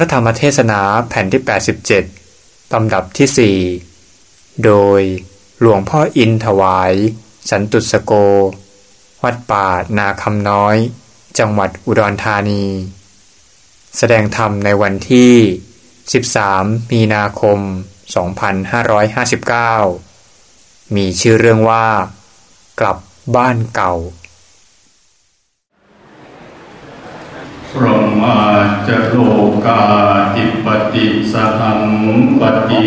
ระธรรมเทศนาแผ่นที่ 87 ลำดับที่ 4 โดยหลวงพ่ออินถวาย สันตุสโก วัดป่านาคำน้อย จังหวัดอุดรธานี แสดงธรรมในวันที่ 13 มีนาคม 2559 มีชื่อเรื่องว่า กลับบ้านเก่า พรหมาจโลกาติปติสหังปฏิ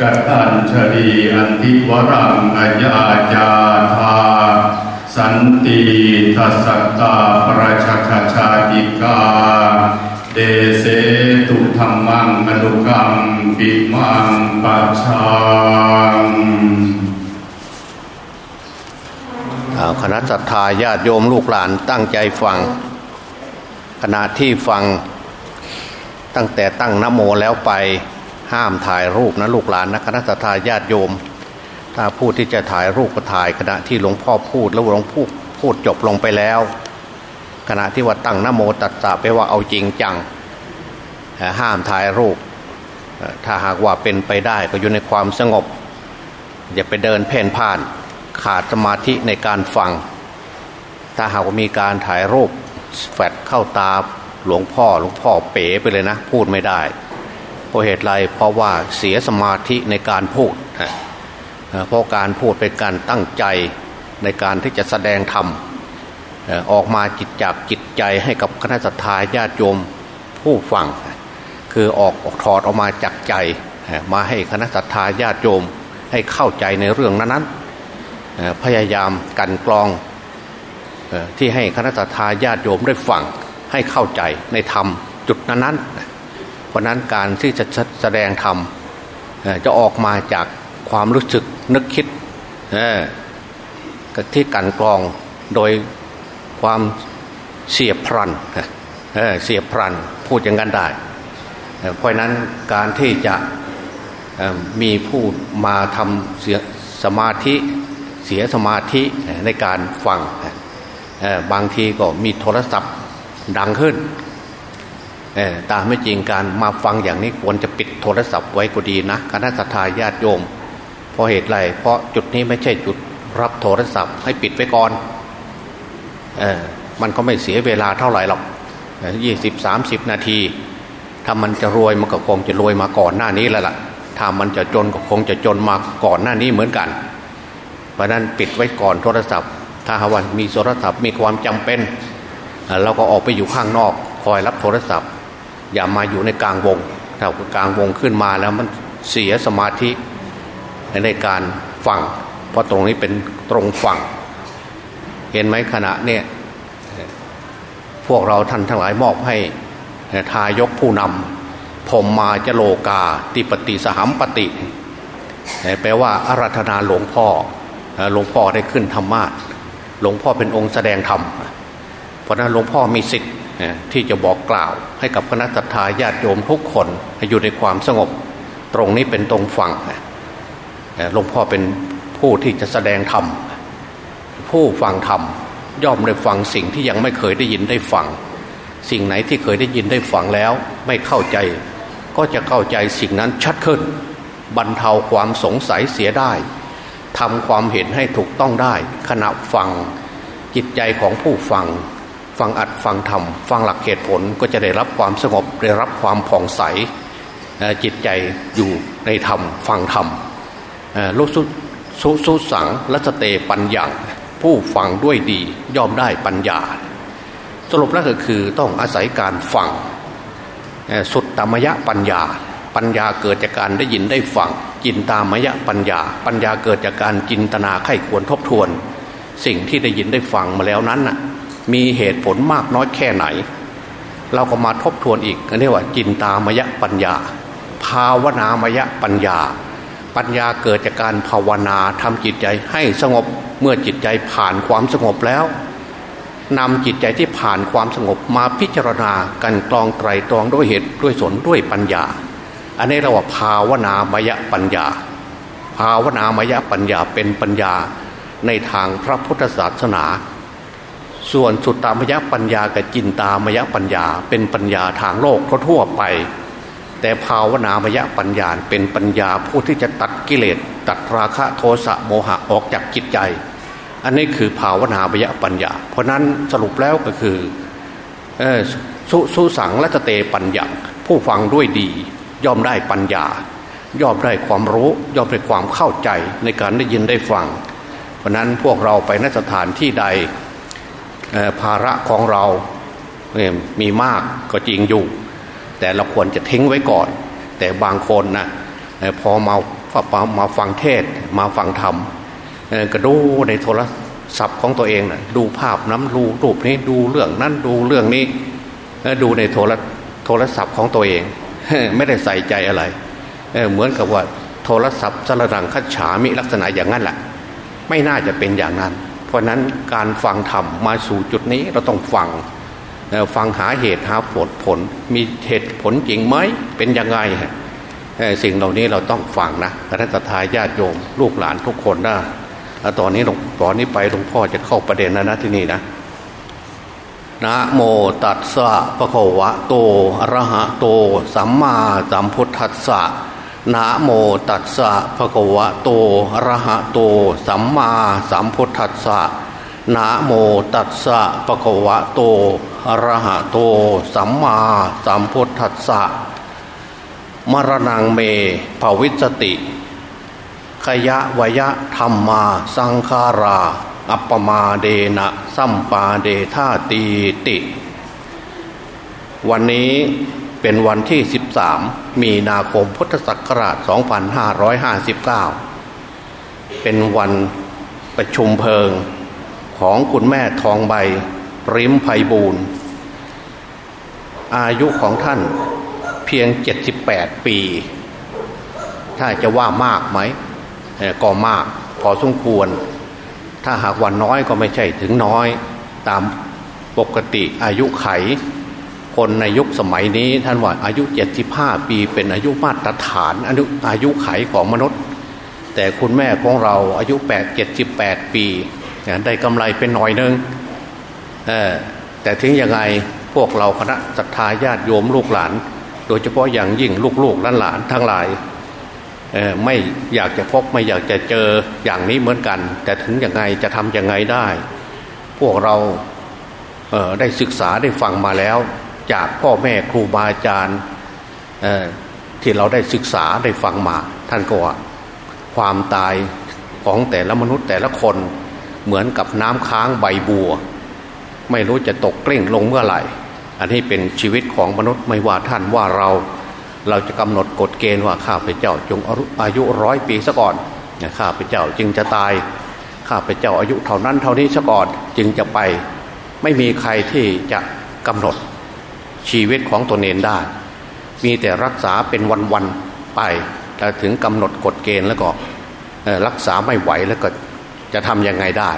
กัตัญชลีอันทิวรังอายาจาธาสันติทัสสตาประชาชาติกา เดเสตุธรรมังอนุกรรมปิมังปัจชังคณะศรัทธาญาติโยมลูกหลานตั้งใจฟัง ขณะที่ฟังตั้งแต่ตั้งนโมแล้วไปห้ามถ่ายรูปนะลูกหลานนะคณะทาญาติโยม ถ้าพูดที่จะถ่ายรูปก็ถ่ายขณะที่หลวงพ่อพูดแล้วหลวงพูดพูดจบลงไปแล้ว ขณะที่ว่าตั้งนโมตัดสะไปว่าเอาจริงจัง ห้ามถ่ายรูป ถ้าหากว่าเป็นไปได้ก็อยู่ในความสงบ อย่าไปเดินเพ่นพ่าน ขาดสมาธิในการฟัง ถ้าหากว่ามีการถ่ายรูป แฟดเข้าตาหลวงพ่อหลวงพ่อเป๋ไปเลยนะ พูดไม่ได้เพราะเหตุไรเพราะว่าเสียสมาธิในการพูดเอ่อเพราะการพูดเป็นการตั้งใจในการที่จะแสดงธรรมออกมาจิตจากจิตใจให้กับคณะสัตยาญาติโยมผู้ฟัง คือออกออกถอดออกมาจากใจ มาให้คณะสัตยาญาติโยมให้เข้าใจในเรื่องนั้นๆพยายามกันกรอง ที่ให้คณะสัตยาญาติโยมได้ฟังให้เข้าใจในธรรมจุดนั้นๆเพราะนั้นการที่จะแสดงธรรมจะออกมาจากความรู้สึกนึกคิดที่กันกรองโดยความเสียพลันเเสียพลันพูดอย่างนั้นได้ เพราะนั้นการที่จะมีผู้มาทำเสียสมาธิเสียสมาธิในการฟังเบางทีก็มีโทรศัพท์ดังขึ้นเอ่อตามไม่จริงการมาฟังอย่างนี้ควรจะปิดโทรศัพท์ไว้ก็ดีนะคณะสัตยาญาติโยม เพราะเหตุไรเพราะจุดนี้ไม่ใช่จุดรับโทรศัพท์ให้ปิดไว้ก่อนเออมันก็ไม่เสียเวลาเท่าไหร่หรอกยี่สิบสามสิบนาทีถ้ามันจะรวยมันก็คงจะรวยมาก่อนหน้านี้แล้วล่ะถ้ามันจะจนก็คงจะจนมาก่อนหน้านี้เหมือนกัน เพราะนั้นปิดไว้ก่อนโทรศัพท์ ถ้าหาวันมีโทรศัพท์มีความจำเป็นเอ่อเราก็ออกไปอยู่ข้างนอก คอยรับโทรศัพท์ อย่ามาอยู่ในกลางวง ถ้ากลางวงขึ้นมาแล้วมันเสียสมาธิในการฟังเพราะตรงนี้เป็นตรงฟังเห็นไหมขณะเนี่ยพวกเราท่านทั้งหลายมอบให้ทายกผู้นำผมมาจะโลกาติปติสหัมปติแปลว่าอารัธนาหลวงพ่อหลวงพ่อได้ขึ้นธรรมาส หลวงพ่อเป็นองค์แสดงธรรมเพราะนั้นหลวงพ่อมีสิทธิ์ที่จะบอกกล่าว ให้กับคณะสัตยาญาติโยมทุกคนให้อยู่ในความสงบ ตรงนี้เป็นตรงฝั่งหลวงพ่อเป็นผู้ที่จะแสดงธรรมผู้ฟังธรรมย่อมได้ฟังสิ่งที่ยังไม่เคยได้ยินได้ฟัง สิ่งไหนที่เคยได้ยินได้ฟังแล้ว ไม่เข้าใจ ก็จะเข้าใจสิ่งนั้นชัดขึ้น บรรเทาความสงสัยเสียได้ ทำความเห็นให้ถูกต้องได้ ขณะฟังจิตใจของผู้ฟัง ฟังอัดฟังธรรมฟังหลักเหตุผลก็จะได้รับความสงบได้รับความผ่องใสจิตใจอยู่ในธรรมฟังธรรมเอ่อลุสุสุสุสังรัสเตปัญญาผู้ฟังด้วยดีย่อมได้ปัญญา สรุปแล้วก็คือต้องอาศัยการฟังสุดตามยะปัญญา ปัญญาเกิดจากการได้ยินได้ฟังจินตามยะปัญญา ปัญญาเกิดจากการจินตนาไข้ควรทบทวน สิ่งที่ได้ยินได้ฟังมาแล้วนั้นน่ะมีเหตุผลมากน้อยแค่ไหน เราก็มาทบทวนอีกเรียกว่าจินตามยะปัญญา ภาวนามยะปัญญา ปัญญาเกิดจากการภาวนาทำจิตใจให้สงบเมื่อจิตใจผ่านความสงบแล้วนำจิตใจที่ผ่านความสงบมาพิจารณากันกรองไตรตรองด้วยเหตุด้วยสนด้วยปัญญา อันนี้เราว่าภาวนามยปัญญา ภาวนามยปัญญาเป็นปัญญาในทางพระพุทธศาสนา ส่วนสุตตามยปัญญากับจินตามยปัญญา เป็นปัญญาทางโลกทั่วไป แต่ภาวนามยปัญญาเป็นปัญญาผู้ที่จะตัดกิเลสตัดราคะโทสะโมหะออกจากจิตใจ อันนี้คือภาวนามยปัญญา เพราะนั้นสรุปแล้วก็คือสุสุสังและเตปัญญาผู้ฟังด้วยดี ย่อมได้ปัญญา ย่อมได้ความรู้ ย่อมได้ความเข้าใจในการได้ยินได้ฟัง เพราะนั้นพวกเราไปนสถานที่ใดภาระของเรามีมากก็จริงอยู่ แต่เราควรจะทิ้งไว้ก่อน แต่บางคนนะพอมามาฟังเทศมาฟังธรรมก็ดูในโทรศัพท์ของตัวเองนะดูภาพน้ำรูรูปนี้ดูเรื่องนั้นดูเรื่องนี้ ดูในโทรโทรศัพท์ของตัวเอง ไม่ได้ใส่ใจอะไรเเหมือนกับว่าโทรศัพท์สารดังคัจฉามิลักษณะอย่างนั้นแหละไม่น่าจะเป็นอย่างนั้น เพราะนั้นการฟังธรรมมาสู่จุดนี้เราต้องฟังฟังหาเหตุหาผลผล มีเหตุผลจริงไหมเป็นยังไงสิ่งเหล่านี้เราต้องฟังนะคณะทาญาติโยม ลูกหลานทุกคนนะตอนนี้หลวงตอนนี้ไปหลวงพ่อจะเข้าประเด็นแล้วนะที่นี่นะ นะโมตัสสะปะคะวะโตอะระหะโต สัมมาสัมพุทธัสสะนะโมตัสสะปะคะวะโตอะระหะโต สัมมาสัมพุทธัสสะนะโมตัสสะปะคะวะโตอะระหะโต สัมมาสัมพุทธัสสะมรณงเมภวิสติ ขยะวยะธรรมาสังคารา อัปปมาเดนะสัมปาเดธาตีติ วันนี้เป็นวันที่ 13 มีนาคมพุทธศักราช 2559 เป็นวันประชุมเพลิงของคุณแม่ทองใบริมไพบูรณ์อายุของท่านเพียง 78 ปี ถ้าจะว่ามากไหม ก็มากพอสมควร ถ้าหากวันน้อยก็ไม่ใช่ถึงน้อย ตามปกติอายุไข คนในยุคสมัยนี้ท่านว่าอายุ 75 ปีเป็นอายุมาตรฐานอายุอายุไขของมนุษย์ แต่คุณแม่ของเราอายุ 8 78 ปี ได้กำไรเป็นหน่อยนึงแต่ถึงยังไงพวกเราคณะศรัทธาญาติโยมลูกหลาน โดยเฉพาะอย่างยิ่งลูกๆหลานทั้งหลาย ไม่อยากจะพบไม่อยากจะเจออย่างนี้เหมือนกัน แต่ถึงยังไงจะทำยังไงได้ พวกเราเได้ศึกษาได้ฟังมาแล้ว จากพ่อแม่ครูบาอาจารย์ที่เราได้ศึกษาได้ฟังมา ท่านก็ว่าความตายของแต่ละมนุษย์แต่ละคนเหมือนกับน้ำค้างใบบัว ไม่รู้จะตกเกลี้งลงเมื่อไหร่ อันนี้เป็นชีวิตของมนุษย์ไม่ว่าท่านว่าเรา เราจะกำหนดกฎเกณฑ์ว่าข้าพเจ้าจงอายุร้อยปีซะก่อนข้าพเจ้าจึงจะตาย ข้าพเจ้าอายุเท่านั้นเท่านี้ซะก่อนจึงจะไปไม่มีใครที่จะกำหนดชีวิตของตนเองได้ มีแต่รักษาเป็นวันๆไปแต่ถึงกำหนดกฎเกณฑ์แล้วก็รักษาไม่ไหวแล้วก็จะทำยังไงได้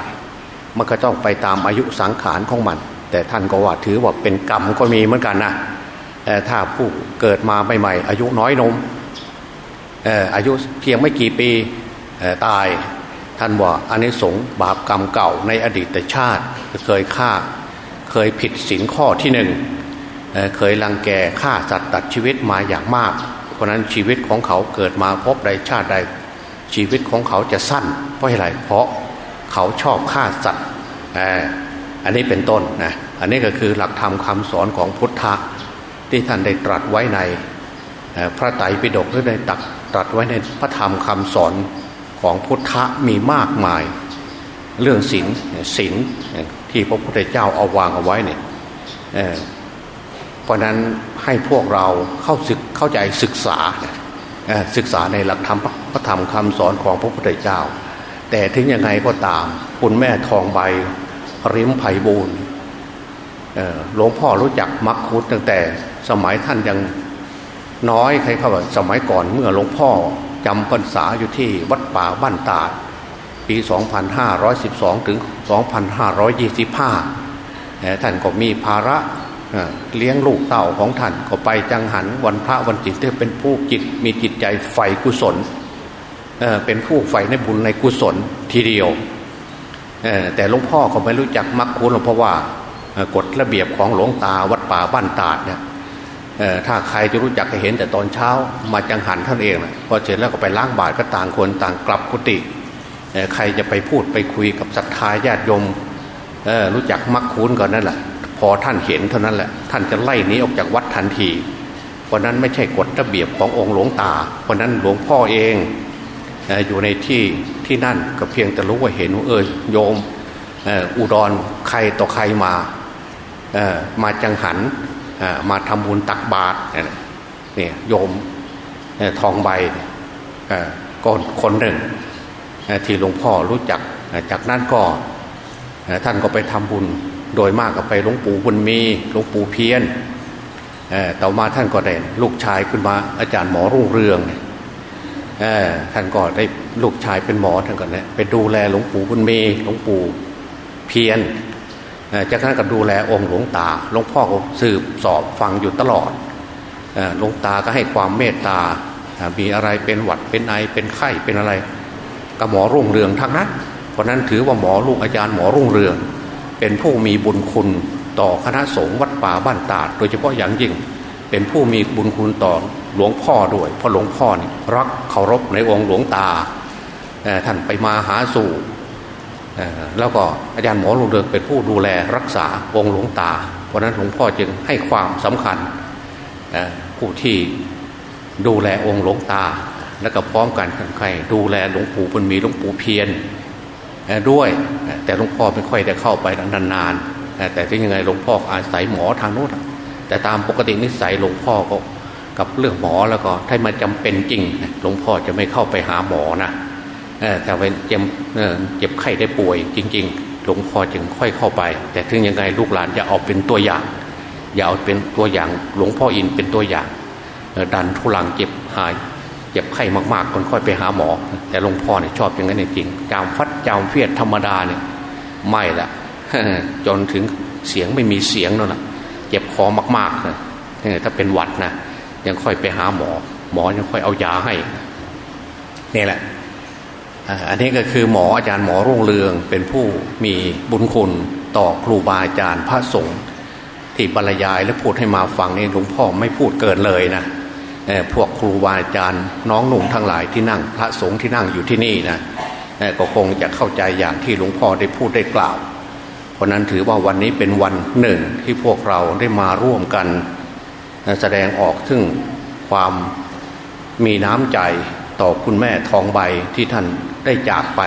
มันก็ต้องไปตามอายุสังขารของมัน แต่ท่านก็ว่าถือว่าเป็นกรรมก็มีเหมือนกันนะ ถ้าผู้เกิดมาใหม่ๆอายุน้อยนมอายุเพียงไม่กี่ปีตายท่านว่าอันนี้สงบาปกรรมเก่าในอดีตชาติเคยฆ่าเคยผิดศีลข้อที่หนึ่งเคยลังแกฆ่าสัตว์ตัดชีวิตมาอย่างมาก เพราะนั้นชีวิตของเขาเกิดมาพบใดชาติใด ชีวิตของเขาจะสั้น เพราะอะไรเพราะเขาชอบฆ่าสัตว์อันนี้เป็นต้นนะอันนี้ก็คือหลักธรรมคำสอนของพุทธะ ที่ท่านได้ตรัสไว้ในพระไตรปิฎกหรือได้ตักตรัสไว้ในพระธรรมคำสอนของพุทธะมีมากมาย เรื่องศีลศีลที่พระพุทธเจ้าเอาวางเอาไว้เนี่ยเพราะนั้นให้พวกเราเข้าศึกเข้าใจศึกษาศึกษาในหลักธรรมพระธรรมคำสอนของพระพุทธเจ้า แต่ถึงยังไงก็ตาม คุณแม่ทองใบริมไผ่บูรหลวงพ่อรู้จักมักคุดตั้งแต่ สมัยท่านยังน้อยใครเขาบสมัยก่อนเมื่อหลวงพ่อจำพรรษาอยู่ที่วัดป่าบ้านตาดปี 2512 ถึง 2525 ท่านก็มีภาระเลี้ยงลูกเต่าของท่านก็ไปจังหันวันพระวันจิตที่เป็นผู้จิตมีจิตใจใฝ่กุศลเป็นผู้ใฝ่ในบุญในกุศลทีเดียวแต่หลวงพ่อก็ไม่รู้จักมักคุ้นเพราะว่ากฎระเบียบของหลวงตาวัดป่าบ้านตาดเนี่ย ถ้าใครจะรู้จักเห็นแต่ตอนเช้ามาจังหันท่านเองนะพอเสร็จแล้วก็ไปล้างบาตรก็ต่างคนต่างกลับกุฏิใครจะไปพูดไปคุยกับศรัทธาญาติโยมรู้จักมักคุ้นก่อนนั่นแหละพอท่านเห็นเท่านั้นแหละท่านจะไล่นี้ออกจากวัดทันทีเพราะนั้นไม่ใช่กฎระเบียบขององค์หลวงตา เพราะนั้นหลวงพ่อเองอยู่ในที่ที่นั่นก็เพียงแต่รู้ว่าเห็นเออโยมอุดรใครต่อใครมามาจังหัน มาทำบุญตักบาตรเนี่ยโยมทองใบก็คนหนึ่งที่หลวงพ่อรู้จักจากนั้นก็ท่านก็ไปทำบุญโดยมากก็ไปหลวงปู่บุญมีหลวงปู่เพียนต่อมาท่านก็ได้ลูกชายขึ้นมาอาจารย์หมอรุ่งเรืองท่านก็ได้ลูกชายเป็นหมอท่านก็เนี่ยไปดูแลหลวงปู่บุญมีหลวงปู่เพียน จากนั้นก็ดูแลองค์หลวงตาหลวงพ่อก็สืบสอบฟังอยู่ตลอดหลวงตาก็ให้ความเมตตา มีอะไรเป็นหวัดเป็นไอเป็นไข้เป็นอะไรก็หมอรุ่งเรืองทั้งนั้นเพราะนั้นถือว่าหมอลูกอาจารย์หมอรุ่งเรือง เป็นผู้มีบุญคุณต่อคณะสงฆ์วัดป่าบ้านตาด โดยเฉพาะอย่างยิ่ง เป็นผู้มีบุญคุณต่อหลวงพ่อด้วยเพราะหลวงพ่อนี่รักเคารพในองค์หลวงตาท่านไปมาหาสู่ แล้วก็อาจารย์หมอลุงเรืองเป็นผู้ดูแลรักษาองค์หลวงตา เพราะนั้นหลวงพ่อจึงให้ความสำคัญผู้ที่ดูแลองค์หลวงตา และก็พร้อมกันใครดูแลหลวงปู่บุญมีหลวงปู่เพียรด้วย แต่หลวงพ่อไม่ค่อยได้เข้าไปนานๆแต่ที่ยังไงหลวงพ่ออาศัยหมอทางโน้นแต่ตามปกตินิสัยหลวงพ่อก็กับเรื่องหมอแล้วก็ถ้ามันจำเป็นจริงหลวงพ่อจะไม่เข้าไปหาหมอนะ แต่เป็นเจ็บเจ็บไข้ได้ป่วยจริง ๆ หลวงพ่อจึงค่อยเข้าไป แต่ถึงยังไงลูกหลานจะเอาเป็นตัวอย่าง อย่าเอาเป็นตัวอย่าง หลวงพ่ออินเป็นตัวอย่างดันทุลังเจ็บหายเจ็บไข้มากๆคนค่อยไปหาหมอ แต่หลวงพ่อเนี่ยชอบอย่างนั้นจริงจามฟัดจามเฟียดธรรมดาเนี่ยไม่ละจนถึงเสียงไม่มีเสียงนั่นแหละเจ็บคอมากๆนะถ้าเป็นหวัดนะยังค่อยไปหาหมอ หมอยังค่อยเอายาให้นี่แหละ อันนี้ก็คือหมออาจารย์หมอรุ่งเรือง เป็นผู้มีบุญคุณต่อครูบาอาจารย์พระสงฆ์ที่บรรยายและพูดให้มาฟังนี่หลวงพ่อไม่พูดเกินเลยนะพวกครูบาอาจารย์น้องหนุ่มทั้งหลายที่นั่งพระสงฆ์ที่นั่งอยู่ที่นี่นะก็คงจะเข้าใจอย่างที่หลวงพ่อได้พูดได้กล่าว เพราะนั้นถือว่าวันนี้เป็นวันหนึ่งที่พวกเราได้มาร่วมกัน แสดงออกถึงความมีน้ำใจ ต่อคุณแม่ทองใบที่ท่านได้จากไป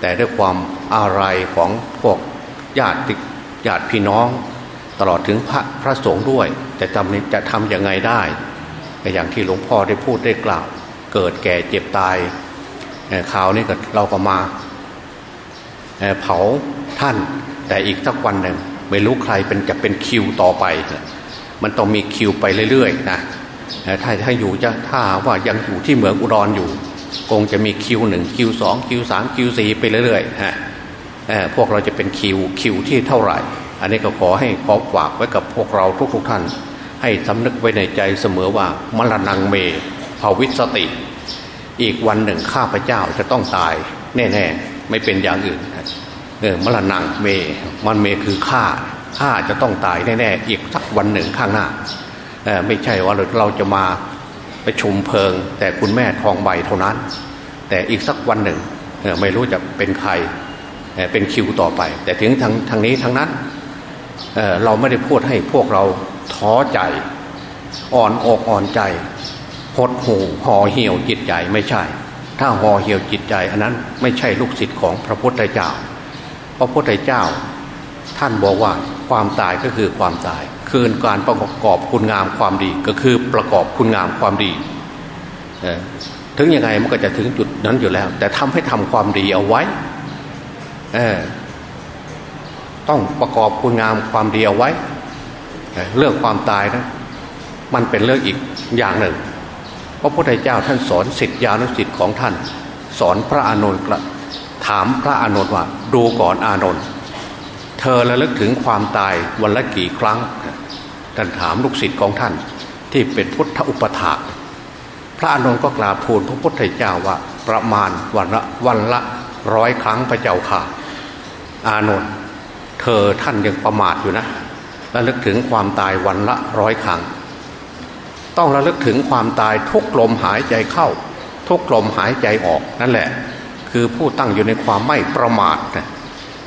แต่ด้วยความอาลัยของพวกญาติญาติพี่น้อง ตลอดถึงพระพระสงฆ์ด้วย จะทำจะทำยังไงได้อย่างที่หลวงพ่อได้พูดได้กล่าว เกิดแก่เจ็บตายข่าวนี้ก็เราก็มาเผาท่านแต่อีกสักวันหนึ่งไม่รู้ใครเป็นจะเป็นคิวต่อไป มันต้องมีคิวไปเรื่อยๆนะ ถ้าถ้าอยู่จะถ้าว่ายังอยู่ที่เหมืองอุดรออยู่ คงจะมีคิวหนึ่งคิวสองคิวสามคิวสี่ไปเรื่อยๆฮะพวกเราจะเป็นคิวคิวที่เท่าไหร่ อันนี้ก็ขอให้ขอฝากไว้กับพวกเราทุกๆทท่าน ให้สำนึกไว้ในใจเสมอว่ามรณงเมภาวิสติ อีกวันหนึ่งข้าพเจ้าจะต้องตายแน่ๆไม่เป็นอย่างอื่นเออมรณงเมมันเมคือข้าข้าจะต้องตายแน่ๆอีกสักวันหนึ่งข้างหน้า ไม่ใช่ว่าเราจะมาไปชมเพลิง แต่คุณแม่ทองใบเท่านั้น แต่อีกสักวันหนึ่งไม่รู้จะเป็นใครเป็นคิวต่อไป แต่ถึงทางทางนี้ทางนั้นเเราไม่ได้พูดให้พวกเราท้อใจ อ่อนอกอ่อนใจหดหูห่อเหี่ยวจิตใจไม่ใช่ ถ้าห่อเหี่ยวจิตใจ อันนั้นไม่ใช่ลูกศิษย์ของพระพุทธเจ้า พระพุทธเจ้า ท่านบอกว่าความตายก็คือความตาย คือการประกอบคุณงามความดี ก็คือประกอบคุณงามความดี ถึงยังไงมันก็จะถึงจุดนั้นอยู่แล้ว แต่ทำให้ทำความดีเอาไว้ต้องประกอบคุณงามความดีเอาไว้ เรื่องความตายนะมันเป็นเรื่องอีกอย่างหนึ่งพระพุทธเจ้าท่านสอนสิทธิานุสิทธิ์ของท่าน สอนพระอานนท์ถามพระอานนท์ว่า ดูก่อนอานนท์เธอระลึกถึงความตายวันละกี่ครั้ง ท่านถามลูกศิษย์ของท่านที่เป็นพุทธอุปถาพระอานนท์ก็กราบทูลพระพุทธเจ้าว่าประมาณวันละวันละร้อยครั้งพระเจ้าค่ะ อานนท์เธอท่านยังประมาทอยู่นะระลึกถึงความตายวันละร้อยครั้ง ต้องระลึกถึงความตายทุกลมหายใจเข้า ทุกลมหายใจออกนั่นแหละ คือผู้ตั้งอยู่ในความไม่ประมาทนะ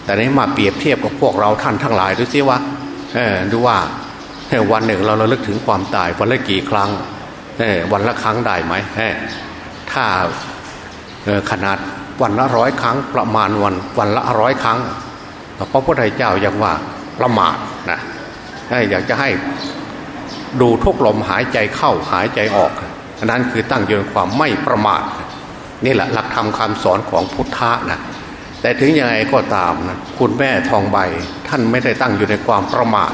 แต่นี้มาเปรียบเทียบกับพวกเราท่านทั้งหลายดูสิว่าเออดูว่า วันหนึ่งเราระลึกถึงความตายวันละกี่ครั้งเออวันละครั้งได้ไหมถ้าขนาดวันละร้อยครั้งประมาณวันวันละร้อยครั้งพระพุทธเจ้ายังว่าประมาทนะอยากจะให้ดูทุกลมหายใจเข้าหายใจออกนั้นคือตั้งอยู่ในความไม่ประมาทนี่แหละหลักธรรมคำสอนของพุทธะนะแต่ถึงยังไงก็ตามนะคุณแม่ทองใบท่านไม่ได้ตั้งอยู่ในความประมาท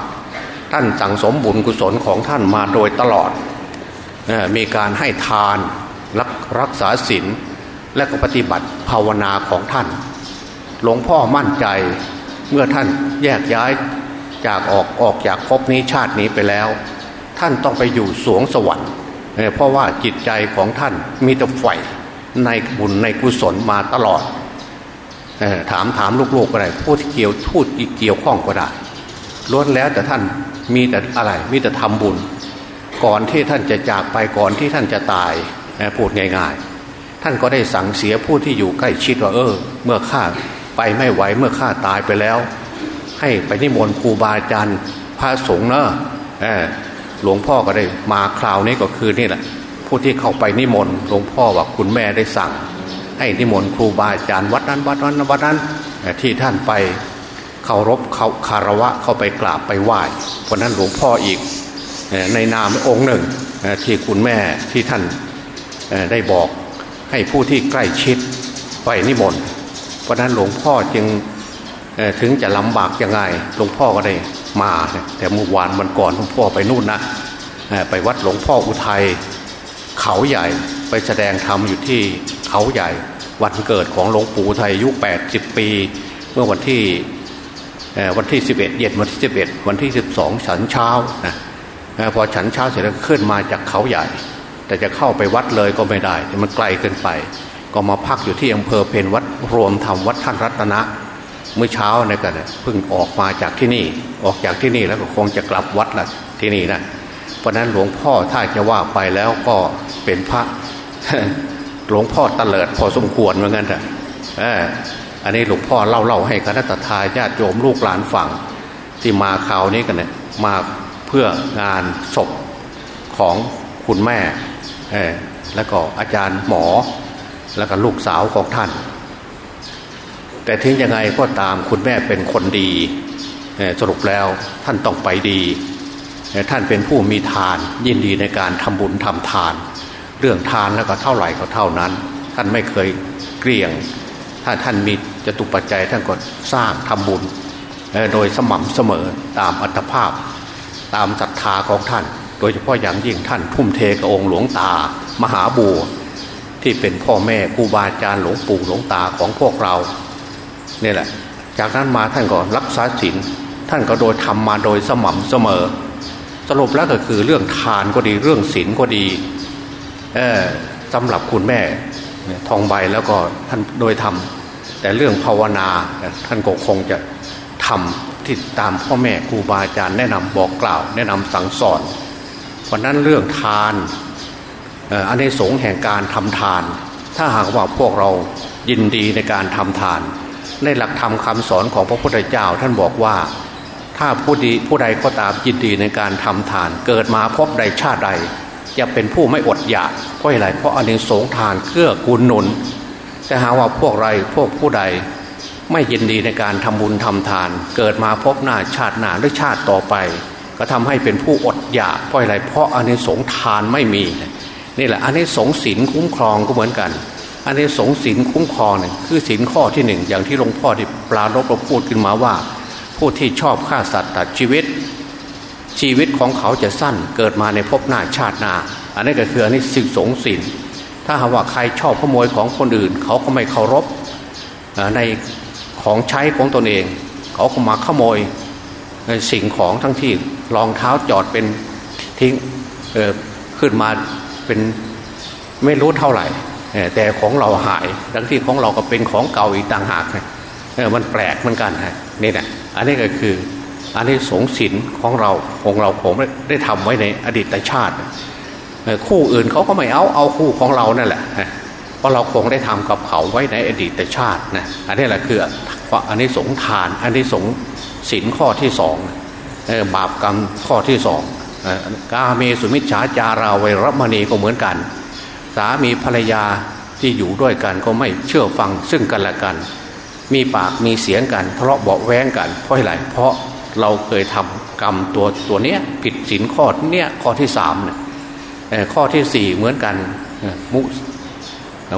ท่านสั่งสมบุญกุศลของท่านมาโดยตลอดมีการให้ทานรักรักษาศีลและก็ปฏิบัติภาวนาของท่าน หลวงพ่อมั่นใจเมื่อท่านแยกย้ายจากออกออกจากภพนี้ชาตินี้ไปแล้ว ท่านต้องไปอยู่สวงสวรรค์เพราะว่าจิตใจของท่านมีแต่ใฝ่ในบุญในกุศลมาตลอดถามถามลูกๆก็ได้พูดเกี่ยวพูดเกี่ยวข้องก็ได้ ล้วนแล้วแต่ท่านมีแต่อะไรมีแต่ทำบุญ ก่อนที่ท่านจะจากไปก่อนที่ท่านจะตายพูดง่ายๆ ท่านก็ได้สั่งเสียผู้ที่อยู่ใกล้ชิดว่าเออ เมื่อข้าไปไม่ไหวเมื่อข้าตายไปแล้ว ให้ไปนิมนต์ครูบาอาจารย์พระสงฆ์เนอะหลวงพ่อก็ได้มาคราวนี้ก็คือนี่แหละผู้ที่เข้าไปนิมนต์หลวงพ่อว่าคุณแม่ได้สั่ง ให้นิมนต์ครูบาอาจารย์วัดนั้นวัดนั้นวัดนั้นที่ท่านไป เคารพเขาคารวะเข้าไปกราบไปไหว้เพราะนั้นหลวงพ่ออีกในนามองค์หนึ่งที่คุณแม่ที่ท่านได้บอกให้ผู้ที่ใกล้ชิดไปนิมนต์เพราะนั้นหลวงพ่อจึงถึงจะลำบากยังไงหลวงพ่อก็ได้มา แต่เมื่อวานมันก่อนหลวงพ่อไปนู่นนะไปวัดหลวงพ่ออุทัยเขาใหญ่ไปแสดงธรรมอยู่ที่เขาใหญ่วันเกิดของหลวงปู่ไทยอายุ80 ปี เมื่อวันที่ วันที่ 11 เย็นวันที่ 11 วันที่ 12 ฉันเช้านะพอฉันเช้าเสร็จแล้วขึ้นมาจากเขาใหญ่ แต่จะเข้าไปวัดเลยก็ไม่ได้ มันไกลเกินไป ก็มาพักอยู่ที่อำเภอเพนวัดรวมธรรมวัดท่านรัตนะเมื่อเช้านี่กันเพิ่งออกมาจากที่นี่ออกจากที่นี่แล้วก็คงจะกลับวัดละที่นี่นะเพราะนั้นหลวงพ่อถ้าจะว่าไปแล้วก็เป็นพระหลวงพ่อตะเลิดพอสมควรเหมือนกันแต่อั อันนี้หลวงพ่อเล่าเล่าให้คณะทาญาติโยมลูกหลานฟังที่มาข่าวนี้กันเนี่ยมาเพื่องานศพของคุณแม่แล้วก็อาจารย์หมอ แล้วก็ลูกสาวของท่าน แต่ถึงยังไงก็ตามคุณแม่เป็นคนดีสรุปแล้วท่านต้องไปดี ท่านเป็นผู้มีทานยินดีในการทำบุญทำทาน เรื่องทานแล้วก็เท่าไหร่ก็เท่านั้น ท่านไม่เคยเกลี่ยง ถ้าท่านมี จตุปัจจัยท่านก็สร้างทำบุญโดยสม่ำเสมอตามอัตภาพ ตามศรัทธาของท่าน โดยเฉพาะอย่างยิ่งท่านพุ่มเทกับองค์หลวงตามหาบัวที่เป็นพ่อแม่ครูบาอาจารย์หลวงปู่หลวงตาของพวกเราเนี่ยแหละ จากนั้นมาท่านก็รักษาศีลท่านก็โดยทำมาโดยสม่ำเสมอ สรุปแล้วก็คือเรื่องทานก็ดีเรื่องศีลก็ดีสำหรับคุณแม่ทองใบแล้วก็ท่านโดยทำ แต่เรื่องภาวนาท่านก็คงจะทำที่ตามพ่อแม่ครูบาอาจารย์แนะนำบอกกล่าว แนะนำสั่งสอนเพราะนั้นเรื่องทานอันในสงแห่งการทำทาน ถ้าหากว่าพวกเรายินดีในการทำทาน ในหลักธรรมคาสอนของพระพุทธเจ้าท่านบอกว่า ถ้าผู้ดีผู้ใดก็ตามยินดีในการทำทาน เกิดมาพบใดชาติใด จะเป็นผู้ไม่อดอยากเพราะอะไรเพราะอันนี้สงทานเกื้อกูลหนุน แต่หาว่าพวกไรพวกผู้ใด ไม่ยินดีในการทำบุญทำทาน เกิดมาพบหน้าชาติหน้าหรือชาติต่อไป ก็ทำให้เป็นผู้อดอยากเพราะอะไรเพราะอันนี้สงทานไม่มี นี่แหละอันนี้สงศีลคุ้มครองก็เหมือนกันอันนี้สงศีลคุ้มครองเนี่ยคือศีลข้อที่หนึ่งอย่างที่หลวงพ่อที่ปลาลบเราพูดขึ้นมาว่า ผู้ที่ชอบฆ่าสัตว์ตัดชีวิต ชีวิตของเขาจะสั้นเกิดมาในภพหน้าชาติหน้า อันนี้ก็คืออันนี้สิ่งสงสิน ถ้าหากว่าใครชอบขโมยของคนอื่น เขาก็ไม่เคารพในของใช้ของตนเอง เขาก็มาขโมยสิ่งของทั้งที่รองเท้าจอดเป็นทิ้งขึ้นมาเป็นไม่รู้เท่าไหร่ แต่ของเราหายทั้งที่ของเราก็เป็นของเก่าอีกต่างหากมันแปลกเหมือนกันฮะนี่แหละอันนี้ก็คืออันนี้สงสินของเราของเราผมได้ทำไว้ในอดีตชาติ คู่อื่นเขาก็ไม่เอาเอาคู่ของเรานั่นแหละเพราะเราคงได้ทำกับเขาไว้ในอดีตชาตินะอันนี้แหละคืออันนี้สงทาน อันนี้สงสินข้อที่สองบาปกรรมข้อที่สองกาเมสุมิชฌาจาราเวรมณีก็เหมือนกัน สามีภรรยาที่อยู่ด้วยกันก็ไม่เชื่อฟังซึ่งกันและกัน มีปากมีเสียงกันทะเลาะเบาแวงกันเพราะอะไรเพราะเราเคยทำกรรมตัวตัวเนี้ยผิดศีลข้อเนี้ยข้อที่สามเนี่ย ข้อที่สี่เหมือนกันมุ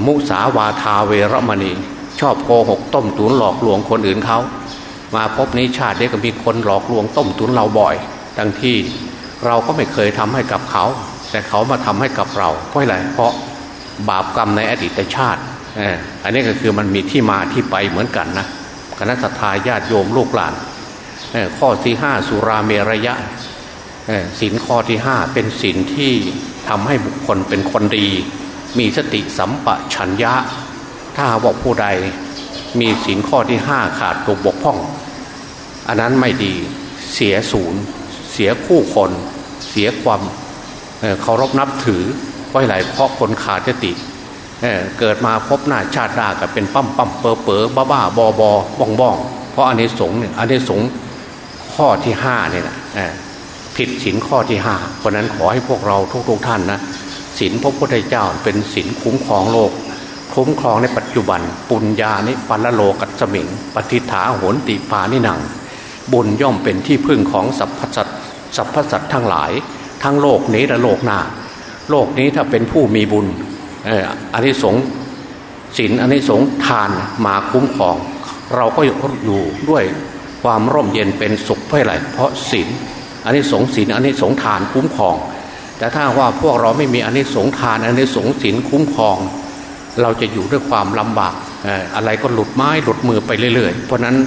มุสาวาทาเวรมณี ชอบโกหกต้มตุนหลอกลวงคนอื่นเขา มาพบนี้ชาติเด็กก็มีคนหลอกลวงต้มตุนเราบ่อยดังที่เราก็ไม่เคยทำให้กับเขา แต่เขามาทำให้กับเราเพราะอะไรเพราะบาปกรรมในอดีตชาติอันนี้ก็คือมันมีที่มาที่ไปเหมือนกันนะคณะสัตยาญาติโยมลูกหลานข้อที่ห้าสุราเมรยะสินข้อที่ห้าเป็นสินที่ ทำให้บุคคลเป็นคนดี มีสติสัมปชัญญะ ถ้าบอกผู้ใดมีสินข้อที่ห้าขาดตกบกพร่อง อันนั้นไม่ดีเสียศูนย์ เสียคู่คน เสียความเคารพนับถือเพราะอะไรเพราะคนขาดสติเเกิดมาพบหน้าชาติดากับเป็นปั้มปั้มเปอเปอบ้าบ้าบอบอบองบ้องเพราะอันนี้สงเนี่ยอันนี้สงข้อที่ห้าเนี่ยนะ ผิดศีลข้อที่ห้าเพราะนั้นขอให้พวกเราทุกๆทท่านนะศีลพระพุทธเจ้าเป็นศีลคุ้มครองโลก คุ้มครองในปัจจุบัน ปุญญานิปัลโลกัสมิงปฏิฐาโหนติปานิหนัง บุญย่อมเป็นที่พึ่งของสัพพสัตสัพพสัตทั้งหลาย ทั้งโลกนี้และโลกหน้า โลกนี้ถ้าเป็นผู้มีบุญอันนี้สงศีลอันนี้สงทานมาคุ้มครอง เราก็อยู่ด้วยความร่มเย็นเป็นสุขเพราะอะไรเพราะศีล อันนี้สงศีลอันนี้สงทานคุ้มครอง แต่ถ้าว่าพวกเราไม่มีอันนี้สงทานอันนี้สงศีลคุ้มครอง เราจะอยู่ด้วยความลำบากอะไรก็หลุดไม้หลุดมือไปเรื่อยๆ เพราะนั้น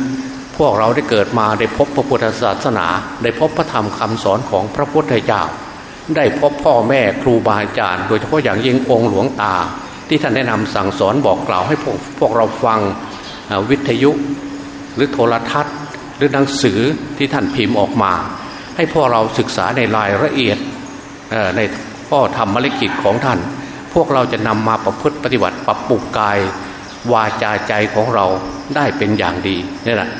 พวกเราได้เกิดมาได้พบพระพุทธศาสนา ได้พบพระธรรมคำสอนของพระพุทธเจ้า ได้พบพ่อแม่ครูบาอาจารย์ โดยเฉพาะอย่างยิ่งองค์หลวงตา ที่ท่านแนะนำสั่งสอนบอกกล่าวให้พวกพวกเราฟังวิทยุหรือโทรทัศน์ หรือหนังสือที่ท่านพิมพ์ออกมา ให้พวกเราศึกษาในรายละเอียดในพ่อทำมรกิจของท่าน พวกเราจะนำมาประพฤติปฏิบัติปรับปรุงกาย วาจาใจของเราได้เป็นอย่างดีนี่แหละ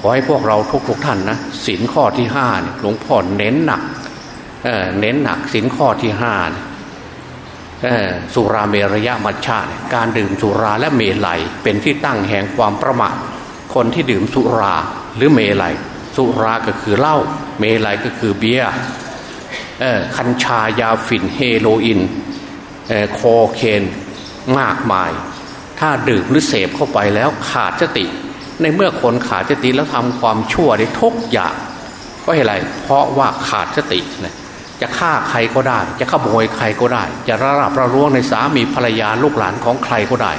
ขอให้พวกเราทุกๆทท่านนะสินข้อที่ห้าหลวงพ่อเน้นหนักเเน้นหนักสินข้อที่ห้าสุราเมรยะมัชชาการดื่มสุราและเมลัยเป็นที่ตั้งแห่งความประมาทคนที่ดื่มสุราหรือเมลัย สุราก็คือเหล้าเมลัยก็คือเบียร์คัญชายาฝิ่นเฮโรอีนโคเคนมากมาย ถ้าดื่มหรือเสพเข้าไปแล้วขาดสติ ในเมื่อคนขาดสติแล้วทำความชั่วได้ทุกอย่างเพราะอะไร เพราะว่าขาดสตินะจะฆ่าใครก็ได้ จะขโมยใครก็ได้ จะระลับระล้วงในสามีภรรยาลูกหลานของใครก็ได้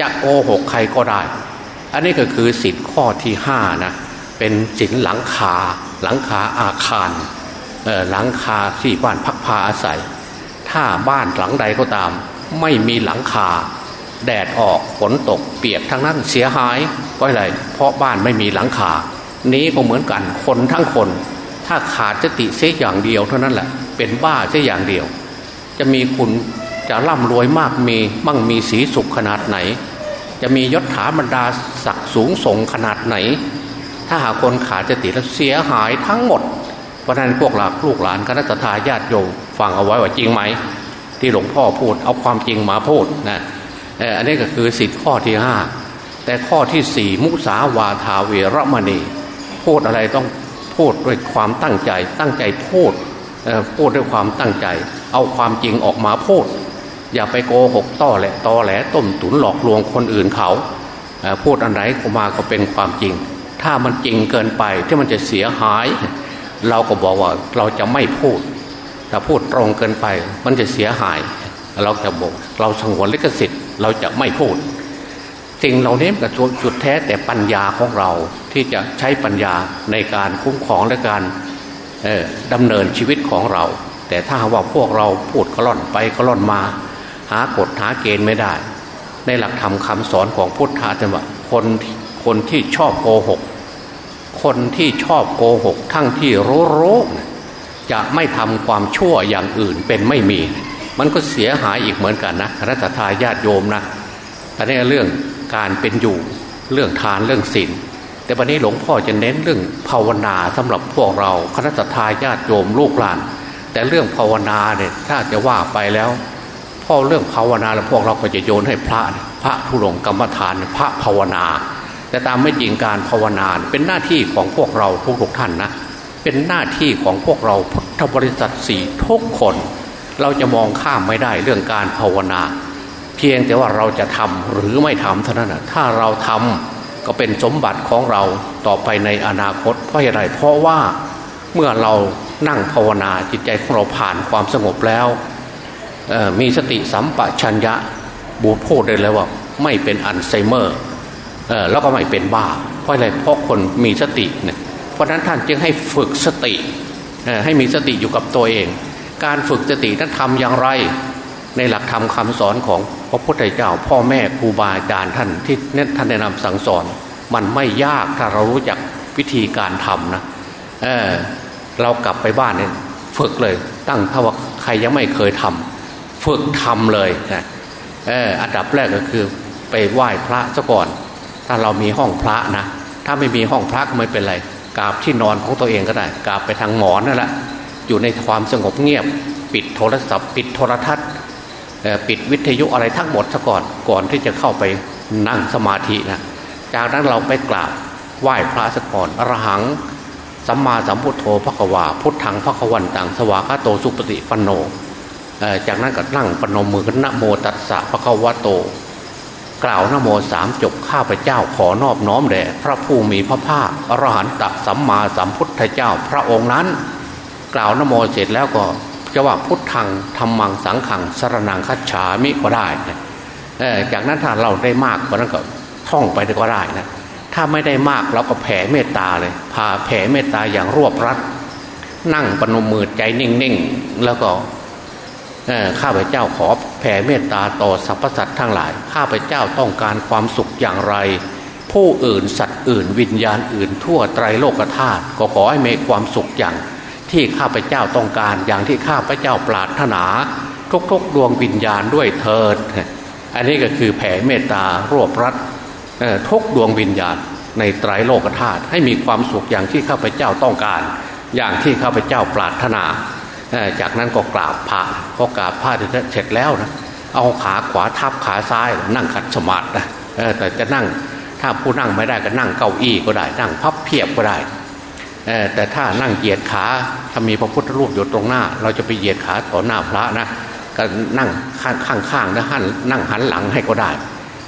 จะโกหกใครก็ได้ อันนี้ก็คือสิทธิข้อที่ห้านะ เป็นสินหลังคาหลังคาอาคารหลังคาที่บ้านพักพาอาศัย ถ้าบ้านหลังใดก็ตาม ไม่มีหลังคา แดดออกฝนตกเปียกทั้งนั้นเสียหายเพราะอะไรเพราะบ้านไม่มีหลังคา นี้ก็เหมือนกันคนทั้งคน ถ้าขาดสติเสียอย่างเดียวเท่านั้นแหละเป็นบ้าเสียอย่างเดียว จะมีคุณจะร่ำรวยมากมีมั่งมีสีสุขขนาดไหน จะมียศถาบรรดาศักดิ์สูงส่งขนาดไหน ถ้าหากคนขาดสติแล้วเสียหายทั้งหมด เพราะนั้นพวกหลักลูกหลานคณะทาญาติโยมฟังเอาไว้ว่าจริงไหม ที่หลวงพ่อพูดเอาความจริงมาพูดนะอันนี้ก็คือสิทธิข้อที่ห้าแต่ข้อที่สี่มุสาวาทาเวรมณี พูดอะไรต้องพูดด้วยความตั้งใจ ตั้งใจพูดพูดด้วยความตั้งใจ เอาความจริงออกมาพูด อย่าไปโกหกต้อแหละตอแหลต้มตุนหลอกลวงคนอื่นเขา พูดอันไหนก็มาก็เป็นความจริง ถ้ามันจริงเกินไปที่มันจะเสียหาย เราก็บอกว่าเราจะไม่พูดถ้าพูดตรงเกินไป มันจะเสียหาย เราจะบอกเราสงวนลิขสิทธิ์ เราจะไม่พูดสิ่งเราเน้นกับจุดแท้แต่ปัญญาของเราที่จะใช้ปัญญาในการคุ้มครองและการดำเนินชีวิตของเรา แต่ถ้าว่าพวกเราพูดกล่อนไปกล่อนมา หากฎหาเกณฑ์ไม่ได้ ในหลักธรรมคาสอนของพุทธะจะว่าคน คนที่ชอบโกหก คนที่ชอบโกหก ทั้งที่รู้รู้จะไม่ทำความชั่วอย่างอื่นเป็นไม่มี มันก็เสียหายอีกเหมือนกันนะรัตทายาติโยมนะแต่ในเรื่องการเป็นอยู่เรื่องทานเรื่องศีลแต่วันนี้หลวงพ่อจะเน้นเรื่องภาวนาสำหรับพวกเราคณะทาญาติโยมลูกหลาน แต่เรื่องภาวนาเนี่ยถ้าจะว่าไปแล้วพ่อเรื่องภาวนาแล้วพวกเราก็จะโยนให้พระ พระทุรงกรรมฐานพระภาวนา แต่ตามไม่จริงการภาวนาเป็นหน้าที่ของพวกเราทุกๆท่านนะเป็นหน้าที่ของพวกเราพุทธบริษัทสี่ทุกคน เราจะมองข้ามไม่ได้เรื่องการภาวนา เพียงแต่ว่าเราจะทำหรือไม่ทำเท่านั้นนะถ้าเราทำก็เป็นสมบัติของเราต่อไปในอนาคตเพราะอะไรเพราะว่าเมื่อเรานั่งภาวนาจิตใจของเราผ่านความสงบแล้วมีสติสัมปชัญญะบูพูดได้เลยว่าไม่เป็นอัลไซเมอร์ แล้วก็ไม่เป็นบ้า เพราะอะไรเพราะคนมีสติเนี่ยเพราะนั้นท่านจึงให้ฝึกสติให้มีสติอยู่กับตัวเอง การฝึกสตินั้นทำอย่างไร ในหลักธรรมคาสอนของพระพุทธเจ้า พ่อแม่ครูบาอาจารย์ท่านที่เน้นท่านแนะนำสั่งสอน มันไม่ยากถ้าเรารู้จักวิธีการทำนะเเรากลับไปบ้านเนี่ยฝึกเลย ตั้งถ้าว่าใครยังไม่เคยทำฝึกทำเลยนะเอออันดับแรกก็คือไปไหว้พระซะก่อน ถ้าเรามีห้องพระนะ ถ้าไม่มีห้องพระก็ไม่เป็นไรกราบที่นอนของตัวเองก็ได้กราบไปทางหมอนนั่นแหละอยู่ในความสงบเงียบ ปิดโทรศัพท์ ปิดโทรทัศน์ปิดวิทยุอะไรทั้งหมดซะก่อนก่อนที่จะเข้าไปนั่งสมาธินะจากนั้นเราไปกราบไหว้พระซะก่อนอรหังสัมมาสัมพุทโธพระกวาพุทธังพระกวันตังสวากาโตสุปฏิปันโนจากนั้นก็นั่งปนมมือกันนะโมตัสสะพระกวาโต กล่าวนโมสามจบข้าพเจ้าขอนอบน้อมแด่พระผู้มีพระภาคอรหันตสัมมาสัมพุทธเจ้าพระองค์นั้น กล่าวนโมเสร็จแล้วก็จะว่าพุทธังธรรมังสังขังสรนังคัจฉามิก็ได้จากนั้นถ้าเราได้มากกว่านั้นก็ท่องไปก็ได้นะถ้าไม่ได้มากเราก็แผ่เมตตาเลยพาแผ่เมตตาอย่างรวบรัดนั่งปนมมือใจนิ่งๆ แล้วก็ ข้าพเจ้าขอแผ่เมตตาต่อสรรพสัตว์ทั้งหลาย ข้าพเจ้าต้องการความสุขอย่างไร ผู้อื่นสัตว์อื่น วิญญาณอื่นทั่วไตรโลกธาตุก็ขอให้มีความสุขอย่าง ที่ข้าพเจ้าต้องการอย่างที่ข้าพเจ้าปรารถนา ทุกๆ ดวงวิญญาณด้วยเถิด อันนี้ก็คือแผ่เมตตารวบรัดทุกดวงวิญญาณในไตรโลกธาตุให้มีความสุขอย่างที่ข้าพเจ้าต้องการ อย่างที่ข้าพเจ้าปรารถนา จากนั้นก็กราบพระพอกราบพระเสร็จแล้วนะเอาขาขวาทับขาซ้าย นั่งขัดสมาธินะแต่จะนั่งถ้าผู้นั่งไม่ได้ก็นั่งเก้าอี้ก็ได้ นั่งพับเพียบก็ได้แต่ถ้านั่งเหยียดขาถ้ามีพระพุทธรูปอยู่ตรงหน้า เราจะไปเหยียดขาต่อหน้าพระนะก็นั่งข้างๆแล้วหันนั่งหันหลังให้ก็ได้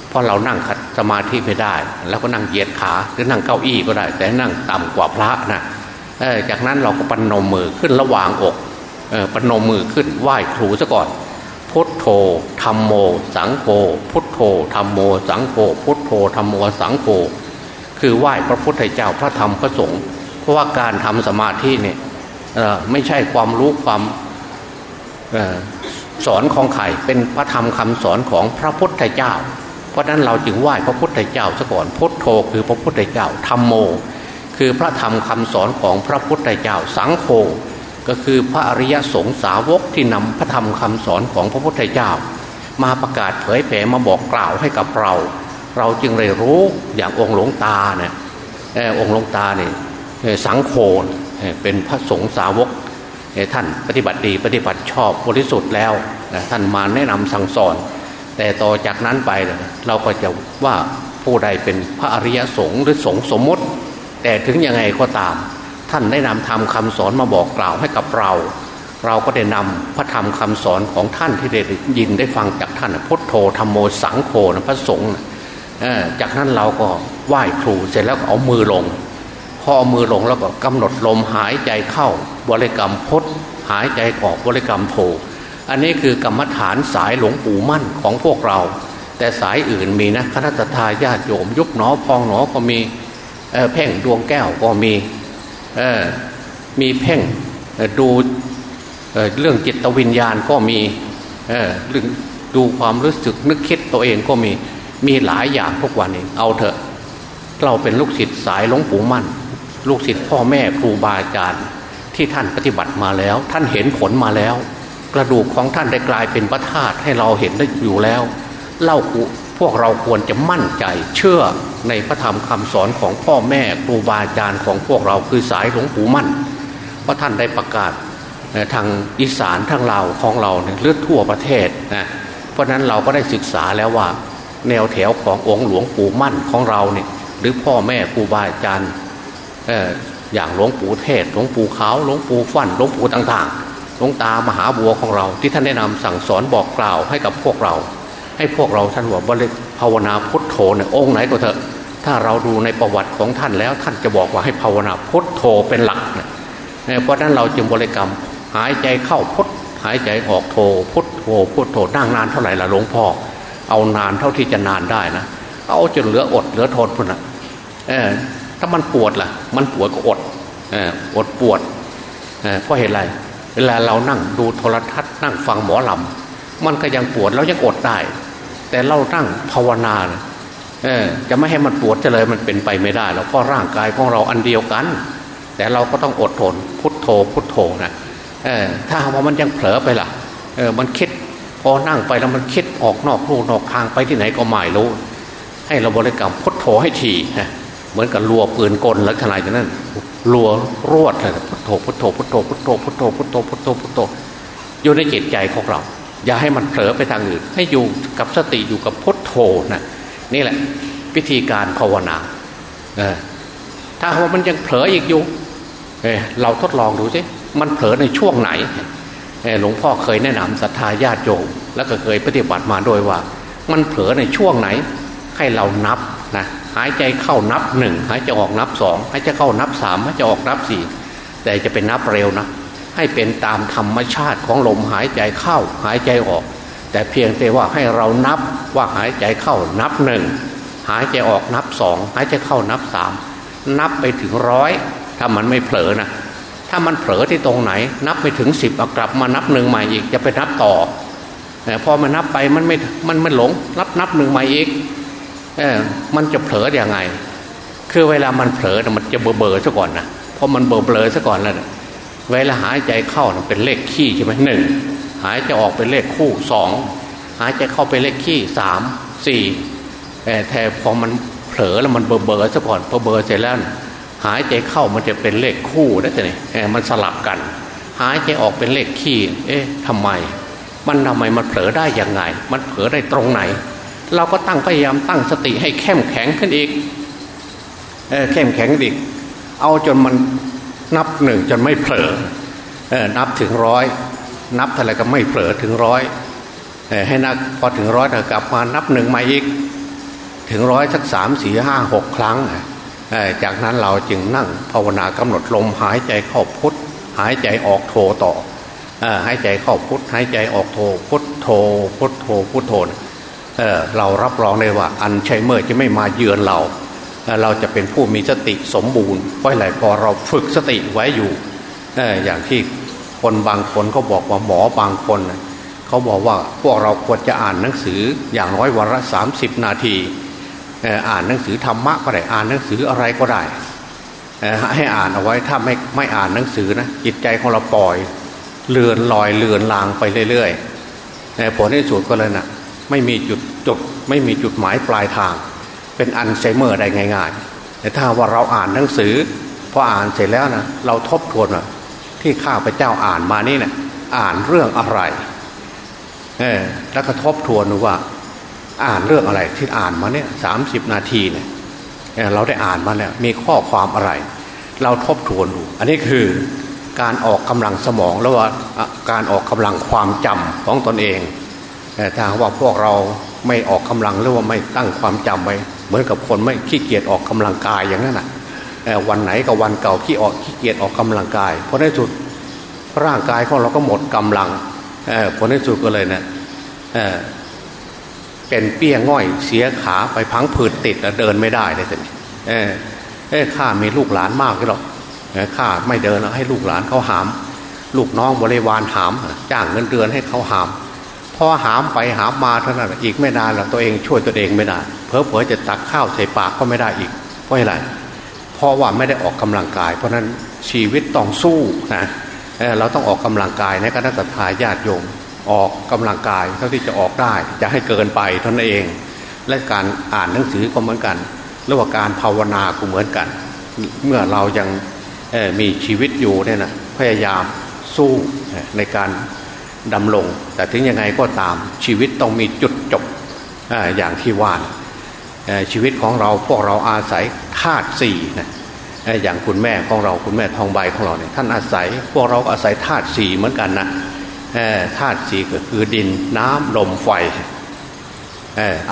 เพราะเรานั่งคัดสมาธิไม่ได้ แล้วก็นั่งเหยียดขาหรือนั่งเก้าอี้ก็ได้ แต่นั่งต่ำกว่าพระนะจากนั้นเราก็ปันมมือขึ้นระหว่างอก ปนมมือขึ้นไหว้ครูซะก่อน พุทโธธรรมโม สังโฆพุทโธธรรมโม สังโฆพุทโธธรรมโมสังโฆคือไหว้พระพุทธเจ้าพระธรรมพระสงฆ์เพราะว่าการทำสมาธิเนี่ยไม่ใช่ความรู้ความสอนของใครเป็นพระธรรมคำสอนของพระพุทธเจ้า เพราะนั้นเราจึงไหว้พระพุทธเจ้าซะก่อนพุทโธคือพระพุทธเจ้าธรรมโม คือพระธรรมคำสอนของพระพุทธเจ้าสังโฆ ก็คือพระอริยสงสาวกที่นำพระธรรมคำสอนของพระพุทธเจ้า มาประกาศเผยแผ่มาบอกกล่าวให้กับเรา เราจึงเลยรู้อย่างองค์หลวงตาเนี่ยองค์หลวงตาเนี่ยสังโฆเป็นพระสงฆ์สาวกท่านปฏิบัติดีปฏิบัติชอบบริสุทธิ์แล้วท่านมาแนะนำสั่งสอน แต่ต่อจากนั้นไปเราก็จะว่าผู้ใดเป็นพระอริยสงฆ์หรือสงฆ์สมมติ แต่ถึงยังไงก็ตาม ท่านได้นำธรรมคาสอนมาบอกกล่าวให้กับเรา เราก็ได้นำพระธรรมคำสอนของท่านที่ได้ยินได้ฟังจากท่านพุทโธธรรมโมสังโฆนะพระสงฆ์จากนั้นเราก็ไหว้ครูเสร็จแล้วก็เอามือลง พอเอามือลงแล้วก็กำหนดลมหายใจเข้าบริกรรมพดหายใจออกบริกรรมโธอันนี้คือกรรมฐานสายหลวงปู่มั่นของพวกเรา แต่สายอื่นมีนะคณะทาญาติโยมยุบหนอพองหนอก็มีเพ่งดวงแก้วก็มี มีเพ่งดูเรื่องจิตวิญญาณก็มีเรื่องดูความรู้สึกนึกคิดตัวเองก็มีมีหลายอย่างทุกวันนี้เอาเถอะ เราเป็นลูกศิษย์สายหลวงปู่มั่น ลูกศิษย์พ่อแม่ครูบาอาจารย์ที่ท่านปฏิบัติมาแล้ว ท่านเห็นผลมาแล้ว กระดูกของท่านได้กลายเป็นพระธาตุให้เราเห็นได้อยู่แล้ว เล่าพวกเราควรจะมั่นใจเชื่อ ในพระธรรมคำสอนของพ่อแม่ครูบาอาจารย์ของพวกเราคือสายหลวงปู่มั่นพระท่านได้ประกาศทางอีสานทางเราของเราเนี่ยเลือดทั่วประเทศนะเพราะนั้นเราก็ได้ศึกษาแล้วว่า แนวแถวขององค์หลวงปู่มั่นของเราเนี่ยหรือพ่อแม่ครูบาอาจารย์อย่างหลวงปู่เทศหลวงปู่ขาวหลวงปู่ฟันหลวงปู่ต่างๆหลวงตามหาบัวของเรา ที่ท่านแนะนำสั่งสอนบอกกล่าวให้กับพวกเรา ให้พวกเราท่านว่าบริ ภาวนาพุทโธเนี่ยองค์ไหนก็เถอะ ถ้าเราดูในประวัติของท่านแล้วท่านจะบอกว่าให้ภาวนาพุทโธเป็นหลักเนี่ยเพราะนั้นเราจึงบริกรรมหายใจเข้าพุทหายใจออกโธพุทโธพุทโธนั่งนานเท่าไหร่ละหลวงพ่อเอานานเท่าที่จะนานได้นะเอาจนเหลืออดเหลือทนพุ่นนะเออถ้ามันปวดล่ะ มันปวดก็อดเอออดปวดเออเพราะเหตุไรเวลาเรานั่งดูโทรทัศน์นั่งฟังหมอลำมันก็ยังปวดแล้วยังอดได้ แต่เรานั่งภาวนาเออจะไม่ให้มันปวดจะเลยมันเป็นไปไม่ได้แล้วก็ร่างกายของเราอันเดียวกัน แต่เราก็ต้องอดทนพุทโธพุทโธนะเออถ้าว่ามันยังเผลอไปล่ะเออมันคิดพอนั่งไปแล้วมันคิดออกนอกลูนอกทางไปที่ไหนก็ไม่รู้ ให้เราบริกรรมพุทโธให้ทีนะเหมือนกับรัวปืนกลแล้วขนาดนั้นรัวรวดเลยพุทโธพุทโธพุทโธพุทโธพุทโธพุทโธพุทโธพุทโธอยู่ในจิตใจของเรา อย่าให้มันเผลอไปทางอื่น ให้อยู่กับสติอยู่กับพุทโธนะนี่แหละวิธีการภาวนาถ้าว่ามันยังเผลออีกอยู่เเราทดลองดูสิมันเผลอในช่วงไหนหลวงพ่อเคยแนะนำศรัทธาญาติโยมแล้วก็เคยปฏิบัติมาโดยว่า มันเผลอในช่วงไหน ให้เรานับนะหายใจเข้านับหนึ่งหายใจออกนับสองหายใจเข้านับสามหายใจออกนับสี่แต่จะเป็นนับเร็วนะ ให้เป็นตามธรรมชาติของลมหายใจเข้าหายใจออก แต่เพียงแต่ว่าให้เรานับว่าหายใจเข้านับหนึ่งหายใจออกนับสองหายใจเข้านับสามนับไปถึงร้อยถ้ามันไม่เผลอนะถ้ามันเผลอที่ตรงไหน นับไปถึงสิบกลับมานับหนึ่งใหม่อีกจะไปนับต่อพอมันนับไปมันไม่มันไม่หลงนับนับหนึ่งใหม่อีกเออมันจะเผลออย่างไง คือเวลามันเผลอมันจะเบอเบอซะก่อนนะเพราะมันเบอเบลอซะก่อนแล้ว เวลาหายใจเข้าเป็นเลขขี้ใช่ไหมหนึ่งหายใจออกเป็นเลขคู่สองหายใจเข้าเป็นเลขขี้สามสี่แต่พอมันเผลอแล้วมันเบอร์เบอร์ซะก่อนพอเบอร์เสร็จแล้วหายใจเข้ามันจะเป็นเลขคู่นะจ๊ะนี่มันสลับกัน หายใจออกเป็นเลขขี้เอ๊ะทำไม มันทำไมมันเผลอได้ยังไง มันเผลอได้ตรงไหน เราก็ตั้งพยายามตั้งสติให้เข้มแข็งขึ้นอีกเออเข้มแข็งอีกเอาจนมัน นับหนึ่งจนไม่เผลอนับถึงร้อยนับเท่าไรก็ไม่เผลอถึงร้อยให้นักพอถึงร้อยกลับมานับหนึ่งมาอีก ถึงร้อยสักสามสี่ห้าหกครั้ง จากนั้นเราจึงนั่งภาวนากำหนดลมหายใจเข้าพุทหายใจออกโทต่อหายใจเข้าพุทหายใจออกโทพุทโทพุทโทพุทโทเเรารับรองเลยว่าอันชัยเมื่อจะไม่มาเยือนเรา เราจะเป็นผู้มีสติสมบูรณ์เพราะอะไรพอเราฝึกสติไว้อยู่อย่างที่คนบางคนเขาบอกว่าหมอบางคนเขาบอกว่าพวกเราควรจะอ่านหนังสืออย่างน้อยวันละสามสิบนาทีอ่านหนังสือธรรมะก็ได้อ่านหนังสืออะไรก็ได้ให้อ่านเอาไว้ถ้าไม่ไม่อ่านหนังสือนะจิตใจของเราปล่อยเลือนลอยเลือนลางไปเรื่อยๆผลที่สุดก็เลยนะ่ะไม่มีจุดจุดไม่มีจุดหมายปลายทาง เป็นอันไซเมอร์ได้ง่าย ๆ แต่ถ้าว่าเราอ่านหนังสือพออ่านเสร็จแล้วนะเราทบทวนว่าที่ข้าพเจ้าอ่านมานี่เนะี่ยอ่านเรื่องอะไรเออแล้วก็ทบทวนว่า อ่านเรื่องอะไรที่อ่านมาเนี่ยสามสิบนาทีเนี่ยเราได้อ่านมาแล้วมีข้อความอะไร เราทบทวนดู อันนี้คือการออกกำลังสมองแล้วว่าการออกกำลังความจำของตนเองแต่ถ้าว่าพวกเราไม่ออกกำลังหรือว่าไม่ตั้งความจำไว้ มือนกับคนไม่ขี้เกียจออกกำลังกายอย่างนั้นอะวันไหนกับวันเก่าขี้ออกขี้เกียจออกกำลังกาย เพราะในสุดร่างกายของเราก็หมดกำลังผลในสุดก็เลยเนี่ยเป็นเปี้ยง่อยเสียขาไปพังผืดติดเดินไม่ได้เลยแต่เออข้ามีลูกหลานมากหรอกข้าไม่เดินแล้วให้ลูกหลานเขาหาม ลูกน้องบริวารหาม จ้างเงินเดือนให้เขาหาม อหามไปหามมาเท่านั้นอีกไม่นานแล้วตัวเองช่วยตัวเองไม่ได้เพอเพอจะตักข้าวใส่ปากก็ไม่ได้อีก เพราะอะไรเพราะว่าไม่ได้ออกกำลังกาย เพราะนั้นชีวิตต้องสู้นะเราต้องออกกำลังกายในคณะสัตยาญาติโยมออกกำลังกายเท่าที่จะออกได้จะให้เกินไปเท่านั้นเอง และการอ่านหนังสือก็เหมือนกันรือว่าการภาวนาก็เหมือนกัน เมื่อเรายังมีชีวิตอยู่เนี่ยนะพยายามสู้ในการ ดำรงแต่ถึงยังไงก็ตามชีวิตต้องมีจุดจบอย่างที่ว่านชีวิตของเราพวกเราอาศัยธาตุสี่นะอย่างคุณแม่ของเราคุณแม่ทองใบของเราเนี่ยท่านอาศัยพวกเราอาศัยธาตุสี่เหมือนกันนะธาตุสี่ก็คือดินน้ำลมไฟ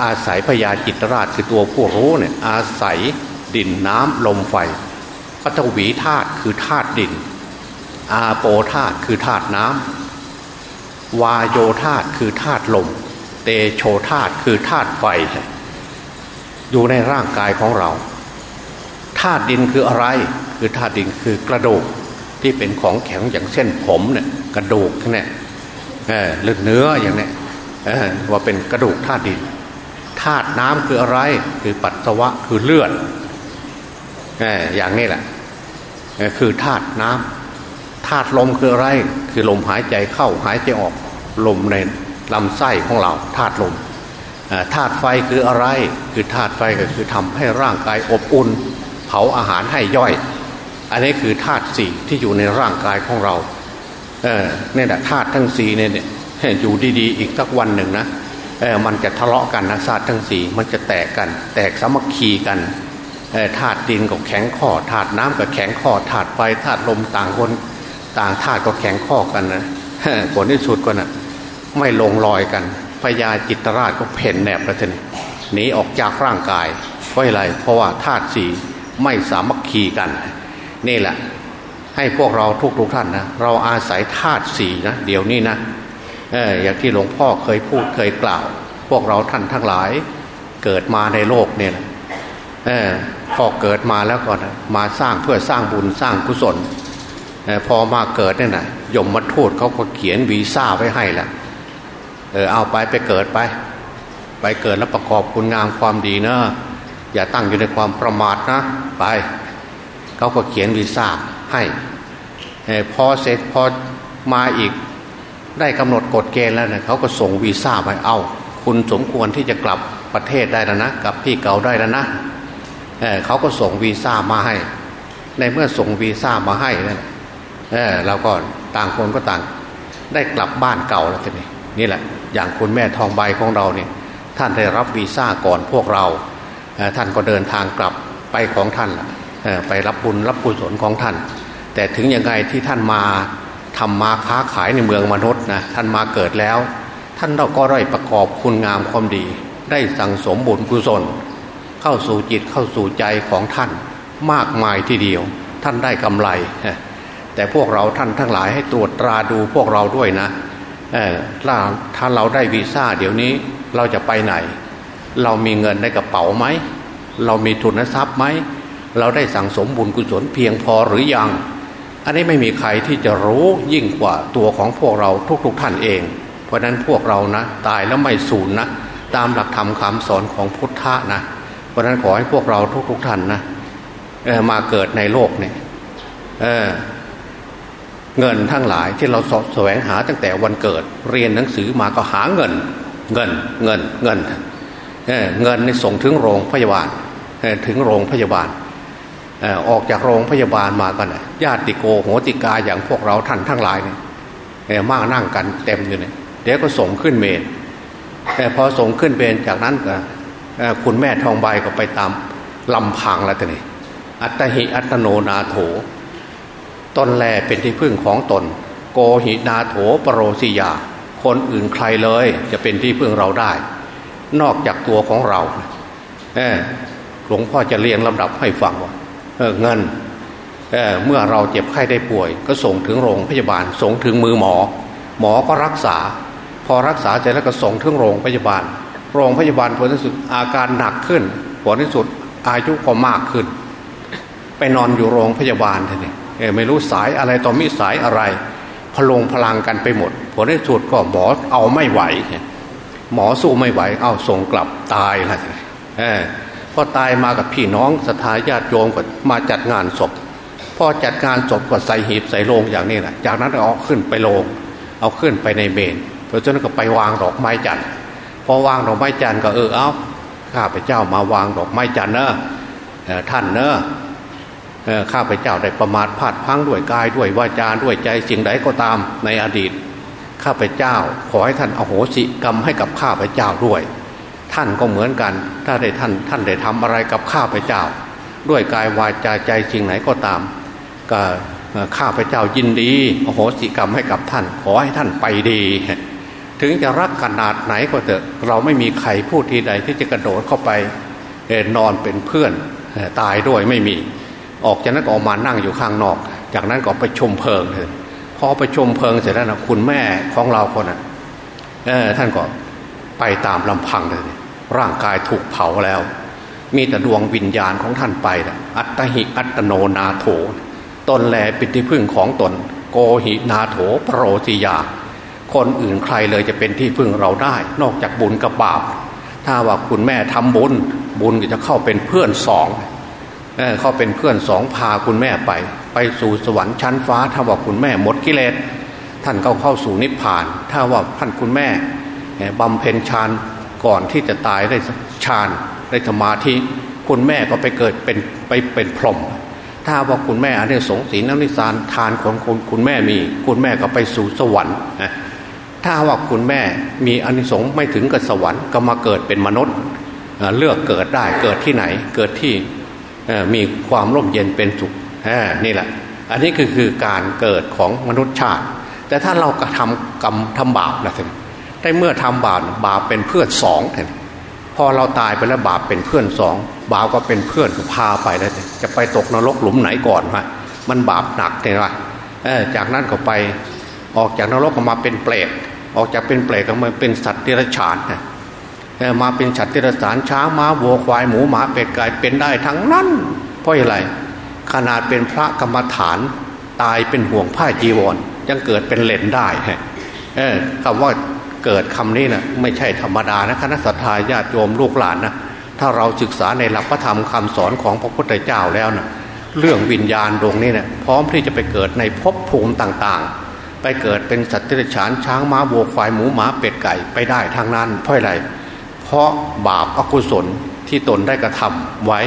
อาศัยพญาจิตราชคือตัวผู้รู้เนี่ยอาศัยดินน้ำลมไฟปัตวีธาตุคือธาตุดิน อาโปธาตุคือธาตุน้ำ วาโยธาตคือธาตุลม เตโชธาตุคือธาตุไฟ อยู่ในร่างกายของเราธาตุดินคืออะไร คือธาตุดินคือกระดูกที่เป็นของแข็งอย่างเส้นผมเนี่ยกระดูกเนี่ยเลือดเนื้ออย่างเนี้ว่าเป็นกระดูกธาตุดินธาตุน้ำคืออะไร คือปัสสาวะคือเลือดอย่างนี้แหละคือธาตุน้ำ ธาตุลมคืออะไร คือลมหายใจเข้าหายใจออกลมในลำไส้ของเราธาตุลมธาตุไฟคืออะไร คือธาตุไฟก็คือทำให้ร่างกายอบอุ่น เผาอาหารให้ย่อย อันนี้คือธาตุสี่ที่อยู่ในร่างกายของเราเออนี่ยแหละธาตุทั้งสี่เนี่ยอยู่ดีๆ อีกสักวันหนึ่งนะเออมันจะทะเลาะกันนะธาตุทั้งสี่มันจะแตกกัน แตกสามัคคีกันธาตุดินกับแข็งข้อธาตุน้ำกับแข็งข้อธาตุไฟธาตุลมต่างคน ต่างธาตุก็แข็งข้อกันนะผลที่สุดก็นะ่ะไม่ลงรอยกันพญาจิตรราชก็เพ่นแนบแล้วทีนี้หนีออกจากร่างกายเพราะอะไร เพราะว่าธาตุสีไม่สามัคคีกัน นี่แหละ ให้พวกเราทุกทุกท่านนะเราอาศัยธาตุสีนะเดี๋ยวนี้นะเอออย่างที่หลวงพ่อเคยพูดเคยกล่าว พวกเราท่านทั้งหลาย เกิดมาในโลกเนี่ยเออพอเกิดมาแล้วก่อนมาสร้างเพื่อสร้างบุญสร้างกุศล พอมาเกิดเนี่ยนะยมมาทูตเขาก็เขียนวีซ่าไว้ให้แล้วเออเอาไปไปเกิดไป ไปเกิดแล้วประกอบคุณงามความดีเนะอย่าตั้งอยู่ในความประมาทนะ ไปเขาก็เขียนวีซ่าให้พอเสร็จพอมาอีกได้กำหนดกฎเกณฑ์แล้วเนะเขาก็ส่งวีซ่าไปเอา คุณสมควรที่จะกลับประเทศได้แล้วนะกลับพี่เก่าได้แล้วนะเเขาก็ส่งวีซ่ามาให้ ในเมื่อส่งวีซ่ามาให้นั่น เเราก็ต่างคนก็ต่างได้กลับบ้านเก่าแล้วทีนี้นี่แหละ อย่างคุณแม่ทองใบของเราเนี่ยท่านได้รับวีซ่าก่อนพวกเราท่านก็เดินทางกลับไปของท่านไปรับบุญรับกุศลของท่าน แต่ถึงยังไงที่ท่านมาทำมาค้าขายในเมืองมนุษย์นะท่านมาเกิดแล้ว ท่านเราก็ได้ประกอบคุณงามความดี ได้สั่งสมบุญกุศล เข้าสู่จิตเข้าสู่ใจของท่านมากมายทีเดียว ท่านได้กำไร แต่พวกเราท่านทั้งหลายให้ตรวจตราดูพวกเราด้วยนะถ้าเราได้วีซ่าเดี๋ยวนี้เราจะไปไหน เรามีเงินในกระเป๋าไหม เรามีทุนทรัพย์ไหม เราได้สั่งสมบุญกุศลเพียงพอหรือยัง อันนี้ไม่มีใครที่จะรู้ยิ่งกว่าตัวของพวกเราทุกๆทท่านเอง เพราะนั้นพวกเรานะ ตายแล้วไม่สูญนะ ตามหลักธรรมคำสอนของพุทธะนะ เพราะนั้นขอให้พวกเราทุกๆทท่านนะมาเกิดในโลกเนี่ย เงินทั้งหลายที่เราสแสวงหาตั้งแต่วันเกิด เรียนหนังสือมาก็หาเงิน เงินเงินเงินเงินนี่ส่งถึงโรงพยาบาลถึงโรงพยาบาลออกจากโรงพยาบาลมากันญาติโกโหติกาอย่างพวกเราท่านทั้งหลายเนี่ยมากนั่งกันเต็มอยู่เนี่ยเดี๋ยวก็ส่งขึ้นเมนแต่พอส่งขึ้นเมนจากนั้นคุณแม่ทองใบก็ไปตามลำพังแล้วทีนี้อัตหิอัตโนนาโถ ตนแลเป็นที่พึ่งของตน โกหินาโถปรโรสิยา คนอื่นใครเลยจะเป็นที่พึ่งเราได้ นอกจากตัวของเราเหลวงพ่อจะเรียงลำดับให้ฟังว่าเเงินเเมื่อเราเจ็บไข้ได้ป่วย ก็ส่งถึงโรงพยาบาล ส่งถึงมือหมอ หมอก็รักษา พอรักษาเสร็จแล้วก็ส่งถึงโรงพยาบาล โรงพยาบาลผลที่สุดอาการหนักขึ้นผลที่สุดอายุก็มากขึ้น ไปนอนอยู่โรงพยาบาลท่านี่ ไม่รู้สายอะไรต่อมิสายอะไร พลงพลังกันไปหมดผลที่สุดก็หมอเอาไม่ไหว หมอสู้ไม่ไหว เอาส่งกลับตายละเออพอตายมากับพี่น้องสถาญาติโยมก็มาจัดงานศพพอจัดงานศพก็ใส่หีบใส่โลงอย่างนี้แหละจากนั้นเอาขึ้นไปโลง เอาขึ้นไปในเมนเพราะฉะนั้นก็ไปวางดอกไม้จันทร์พอวางดอกไม้จันทร์ก็เออเอาข้าพเจ้ามาวางดอกไม้จันทร์เนอะท่านเนอะ ข้าพเจ้าได้ประมาทพลาดพังด้วยกายด้วยวาจาด้วยใจสิ่งใดก็ตามในอดีต ข้าพเจ้าขอให้ท่านอโหสิกรรมให้กับข้าพเจ้าด้วย ท่านก็เหมือนกัน ถ้าได้ท่านท่านได้ทำอะไรกับข้าพเจ้า ด้วยกายวาจาใจสิ่งไหนก็ตาม ก็ข้าพเจ้ายินดีอโหสิกรรมให้กับท่าน ขอให้ท่านไปดี ถึงจะรักขนาดไหนก็เถอะเราไม่มีใครพูดทีใดที่จะกระโดดเข้าไปนอนเป็นเพื่อนตายด้วยไม่มี ออกจากนั้นออกมานั่งอยู่ข้างนอก จากนั้นก็ไปชมเพลิงเลยพอไปชมเพลิงเสร็จแล้วนะคุณแม่ของเราคนนั้นเออท่านก็ไปตามลำพังเลย ร่างกายถูกเผาแล้ว มีแต่ดวงวิญญาณของท่านไปนะอัตหิอัตโนนาโถ ตนแลปิติพึ่งของตน โกหินาโถโปรติยา คนอื่นใครเลยจะเป็นที่พึ่งเราได้ นอกจากบุญกับบาป ถ้าว่าคุณแม่ทำบุญ บุญก็จะเข้าเป็นเพื่อนสองเเขาเป็นเพื่อนสองพาคุณแม่ไป ไปสู่สวรรค์ชั้นฟ้า ถ้าว่าคุณแม่หมดกิเลสท่านก็เข้าสู่นิพพาน ถ้าว่าท่านคุณแม่บำเพ็ญฌานก่อนที่จะตายได้ฌานได้สมาธิคุณแม่ก็ไปเกิดเป็นไปเป็นพรหมถ้าว่าคุณแม่อันนี้สงสีน้ำนิสานทานของคุณคุณแม่มี คุณแม่ก็ไปสู่สวรรค์ถ้าว่าคุณแม่มีอันิสงส์ไม่ถึงกับสวรรค์ก็มาเกิดเป็นมนุษย์เลือกเกิดได้เกิดที่ไหนเกิดที่ มีความร่มเย็นเป็นสุขนี่แหละ อันนี้คือคือการเกิดของมนุษย์ชาติ แต่ถ้าเรากระทำกรรมทำบาปนะท่านได้เมื่อทำบาปบาปเป็นเพื่อนสองท่านพอเราตายไปแล้วบาปเป็นเพื่อนสองบาปก็เป็นเพื่อนพาไปแล้วจะไปตกนรกหลุมไหนก่อนฮะมันบาปหนักเห็นไหมจากนั้นก็ไปออกจากนรกก็มาเป็นเปรตออกจากเป็นเปรตก็มาเป็นสัตว์เดรัจฉานนะ มาเป็นฉัตรติรสารช้างม้าวัวควายหมูหมาเป็ดไก่เป็นได้ทั้งนั้น เพราะอะไรขนาดเป็นพระกรรมฐานตายเป็นห่วงผ้าจีวร ยังเกิดเป็นเลนได้เออคำว่าเกิดคำนี้นะไม่ใช่ธรรมดานะคณะสัตยาญาติโยมลูกหลานนะถ้าเราศึกษาในหลักพระธรรมคำสอนของพระพุทธเจ้าแล้วนะเรื่องวิญญาณดวงนี้เนะี่ยพร้อมที่จะไปเกิดในภพภูมิต่างๆ ไปเกิดเป็นสัตว์ที่ฉานช้างม้าวัวควายหมูหมาเป็ดไก่ไปได้ทางนั้นเพราะอะไร เพราะบาปอกุศลที่ตนได้กระทำไว้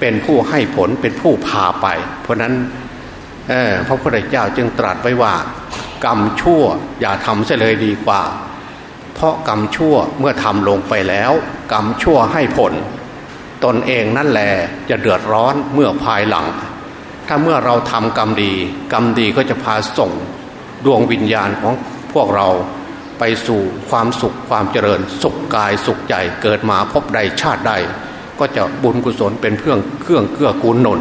เป็นผู้ให้ผลเป็นผู้พาไป เพราะนั้นพระพุทธเจ้าจึงตรัสไว้ว่า กรรมชั่วอย่าทำเสียเลยดีกว่า เพราะกรรมชั่วเมื่อทำลงไปแล้ว กรรมชั่วให้ผล ตนเองนั่นแหละจะเดือดร้อนเมื่อภายหลัง ถ้าเมื่อเราทำกรรมดี กรรมดีก็จะพาส่งดวงวิญญาณของพวกเรา ไปสู่ความสุขความเจริญ สุขกายสุขใจเกิดมาพบใดชาติใด ก็จะบุญกุศลเป็นเครื่องเครื่องเกื้อกูลหนุน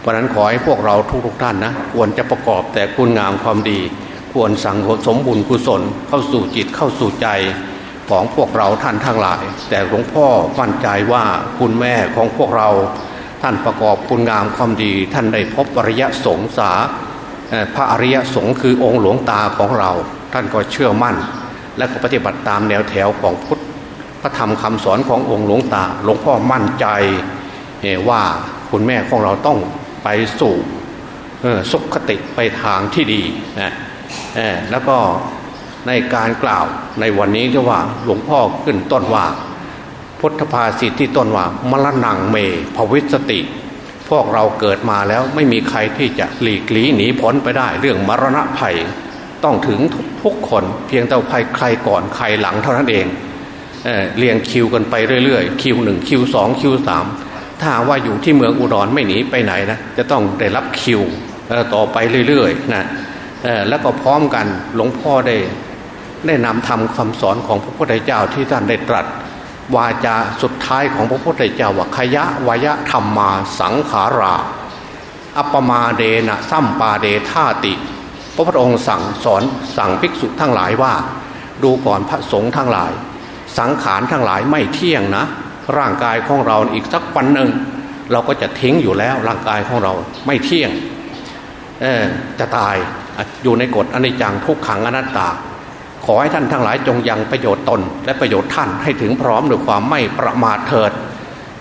เพราะนั้นขอให้พวกเราทุกๆท่านนะควรจะประกอบแต่คุณงามความดี ควรสั่งสมบุญกุศลเข้าสู่จิตเข้าสู่ใจของพวกเราท่านทั้งหลาย แต่หลวงพ่อมั่นใจว่าคุณแม่ของพวกเรา ท่านประกอบคุณงามความดี ท่านได้พบอริยสงสาพระอริยสงฆ์คือองค์หลวงตาของเรา ท่านก็เชื่อมั่น และก็ปฏิบัติตามแนวแถวของพุทธพระธรรมคำสอนขององค์หลวงตา หลวงพ่อมั่นใจว่าคุณแม่ของเราต้องไปสู่สุขติไปทางที่ดีนะแล้วก็ในการกล่าวในวันนี้ที่ว่าหลวงพ่อขึ้นต้นว่า พุทธภาษิตที่ต้นว่ามรณงเมภวิสติ พวกเราเกิดมาแล้วไม่มีใครที่จะหลีกลีหนีพ้นไปได้เรื่องมรณะภัย ต้องถึงทุกคนเพียงแต่ใครใครก่อนใครหลังเท่านั้นเองเเรียงคิวกันไปเรื่อยๆคิวหนึ่งคิวสองคิวสามถ้าว่าอยู่ที่เมืองอุดรไม่หนีไปไหนนะจะต้องได้รับคิวต่อไปเรื่อยๆนะแล้วก็พร้อมกันหลวงพ่อได้ได้นำทำคำสอนของพระพุทธเจ้าที่ท่านได้ตรัส วาจาสุดท้ายของพระพุทธเจ้าว่าขยะวายะธรรมมาสังขารา อัปมาเดนะซัมปาเดธาติ พระพุทธองค์สั่งสอนสั่งภิกษุทั้งหลายว่า ดูก่อนพระสงฆ์ทั้งหลาย สังขารทั้งหลายไม่เที่ยงนะ ร่างกายของเราอีกสักวันหนึ่งเราก็จะทิ้งอยู่แล้วร่างกายของเราไม่เที่ยงจะตายอยู่ในกฎอนิจจังทุกขังอนัตตา ขอให้ท่านทั้งหลายจงยังประโยชน์ตน และประโยชน์ท่านให้ถึงพร้อมด้วยความไม่ประมาทเถิด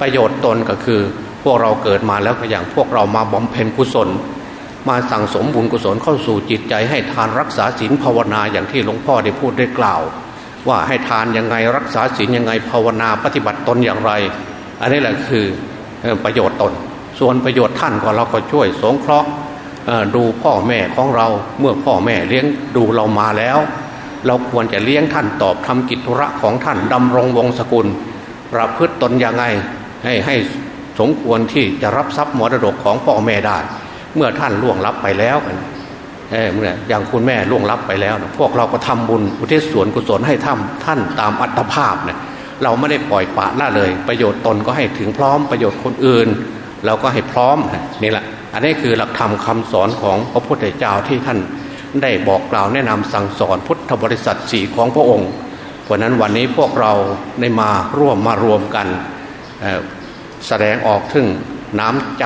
ประโยชน์ตนก็คือ พวกเราเกิดมาแล้วก็อย่างพวกเรามาบำเพ็ญกุศล มาสั่งสมบุญกุศลเข้าสู่จิตใจให้ทานรักษาศีลภาวนาอย่างที่หลวงพ่อได้พูดได้กล่าว ว่าให้ทานยังไงรักษาศีลยังไงภาวนาปฏิบัติตนอย่างไร อันนี้แหละคือประโยชน์ตน ส่วนประโยชน์ท่านก็เราก็ช่วยสงเคราะห์ดูพ่อแม่ของเราเมื่อพ่อแม่เลี้ยงดูเรามาแล้ว เราควรจะเลี้ยงท่านตอบทำกิจธุระของท่านดำรงวงศกุล ประพฤติตนยังไงให้ให้สมควรที่จะรับทรัพย์มรดกของพ่อแม่ได้ เมื่อท่านล่วงลับไปแล้วเออเมื่ออย่างคุณแม่ล่วงลับไปแล้วนะพวกเราก็ทำบุญอุทิศส่วนกุศลให้ท่านท่านตามอัตภาพเนะเราไม่ได้ปล่อยปะละเลย ประโยชน์ตนก็ให้ถึงพร้อมประโยชน์คนอื่น เราก็ให้พร้อมนี่แหละ อันนี้คือหลักธรรมคาสอนของพระพุทธเจ้าที่ท่านได้บอกกล่าวแนะนำสั่งสอนพุทธบริษัทสี่ของพระองค์ เพราะนั้นวันนี้พวกเราได้มาร่วมมารวมกันแสดงออกถึงน้ำใจ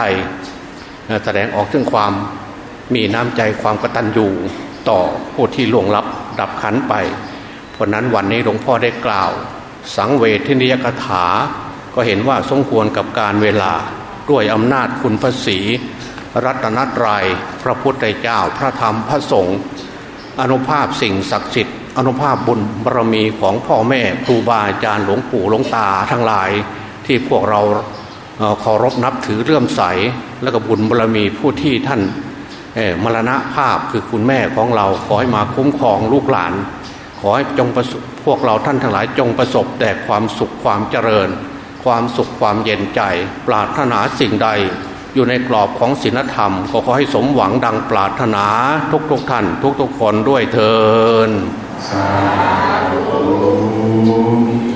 แสดงออกถึงความมีน้ำใจความกตัญญูต่อผู้ที่ล่วงลับดับขันไป เพราะนั้นวันนี้หลวงพ่อได้กล่าว สังเวทนิยกถา ก็เห็นว่าสมควรกับการเวลาด้วยอำนาจคุณพระศีรัตนตรยัยพระพุทธเจ้าพระธรรมพระสงฆ์อนุภาพสิ่งศักดิ์สิทธิ์อนุภาพบุญบารมีของพ่อแม่ครูบาอาจารย์หลวงปู่หลวงตาทั้งหลาย ที่พวกเรา เคารพนับถือเรื่อมใส และก็บุญบารมีผู้ที่ท่านมรณะภาพคือคุณแม่ของเราขอให้มาคุ้มครองลูกหลาน ขอให้จงประสบพวกเราท่านทั้งหลายจงประสบแต่ความสุขความเจริญ ความสุขความเย็นใจ ปราถนาสิ่งใด อยู่ในกรอบของศีลธรรมก็ขอให้สมหวังดังปราถนาทุกๆทท่าน ทุกๆคนด้วยเทินสาธุ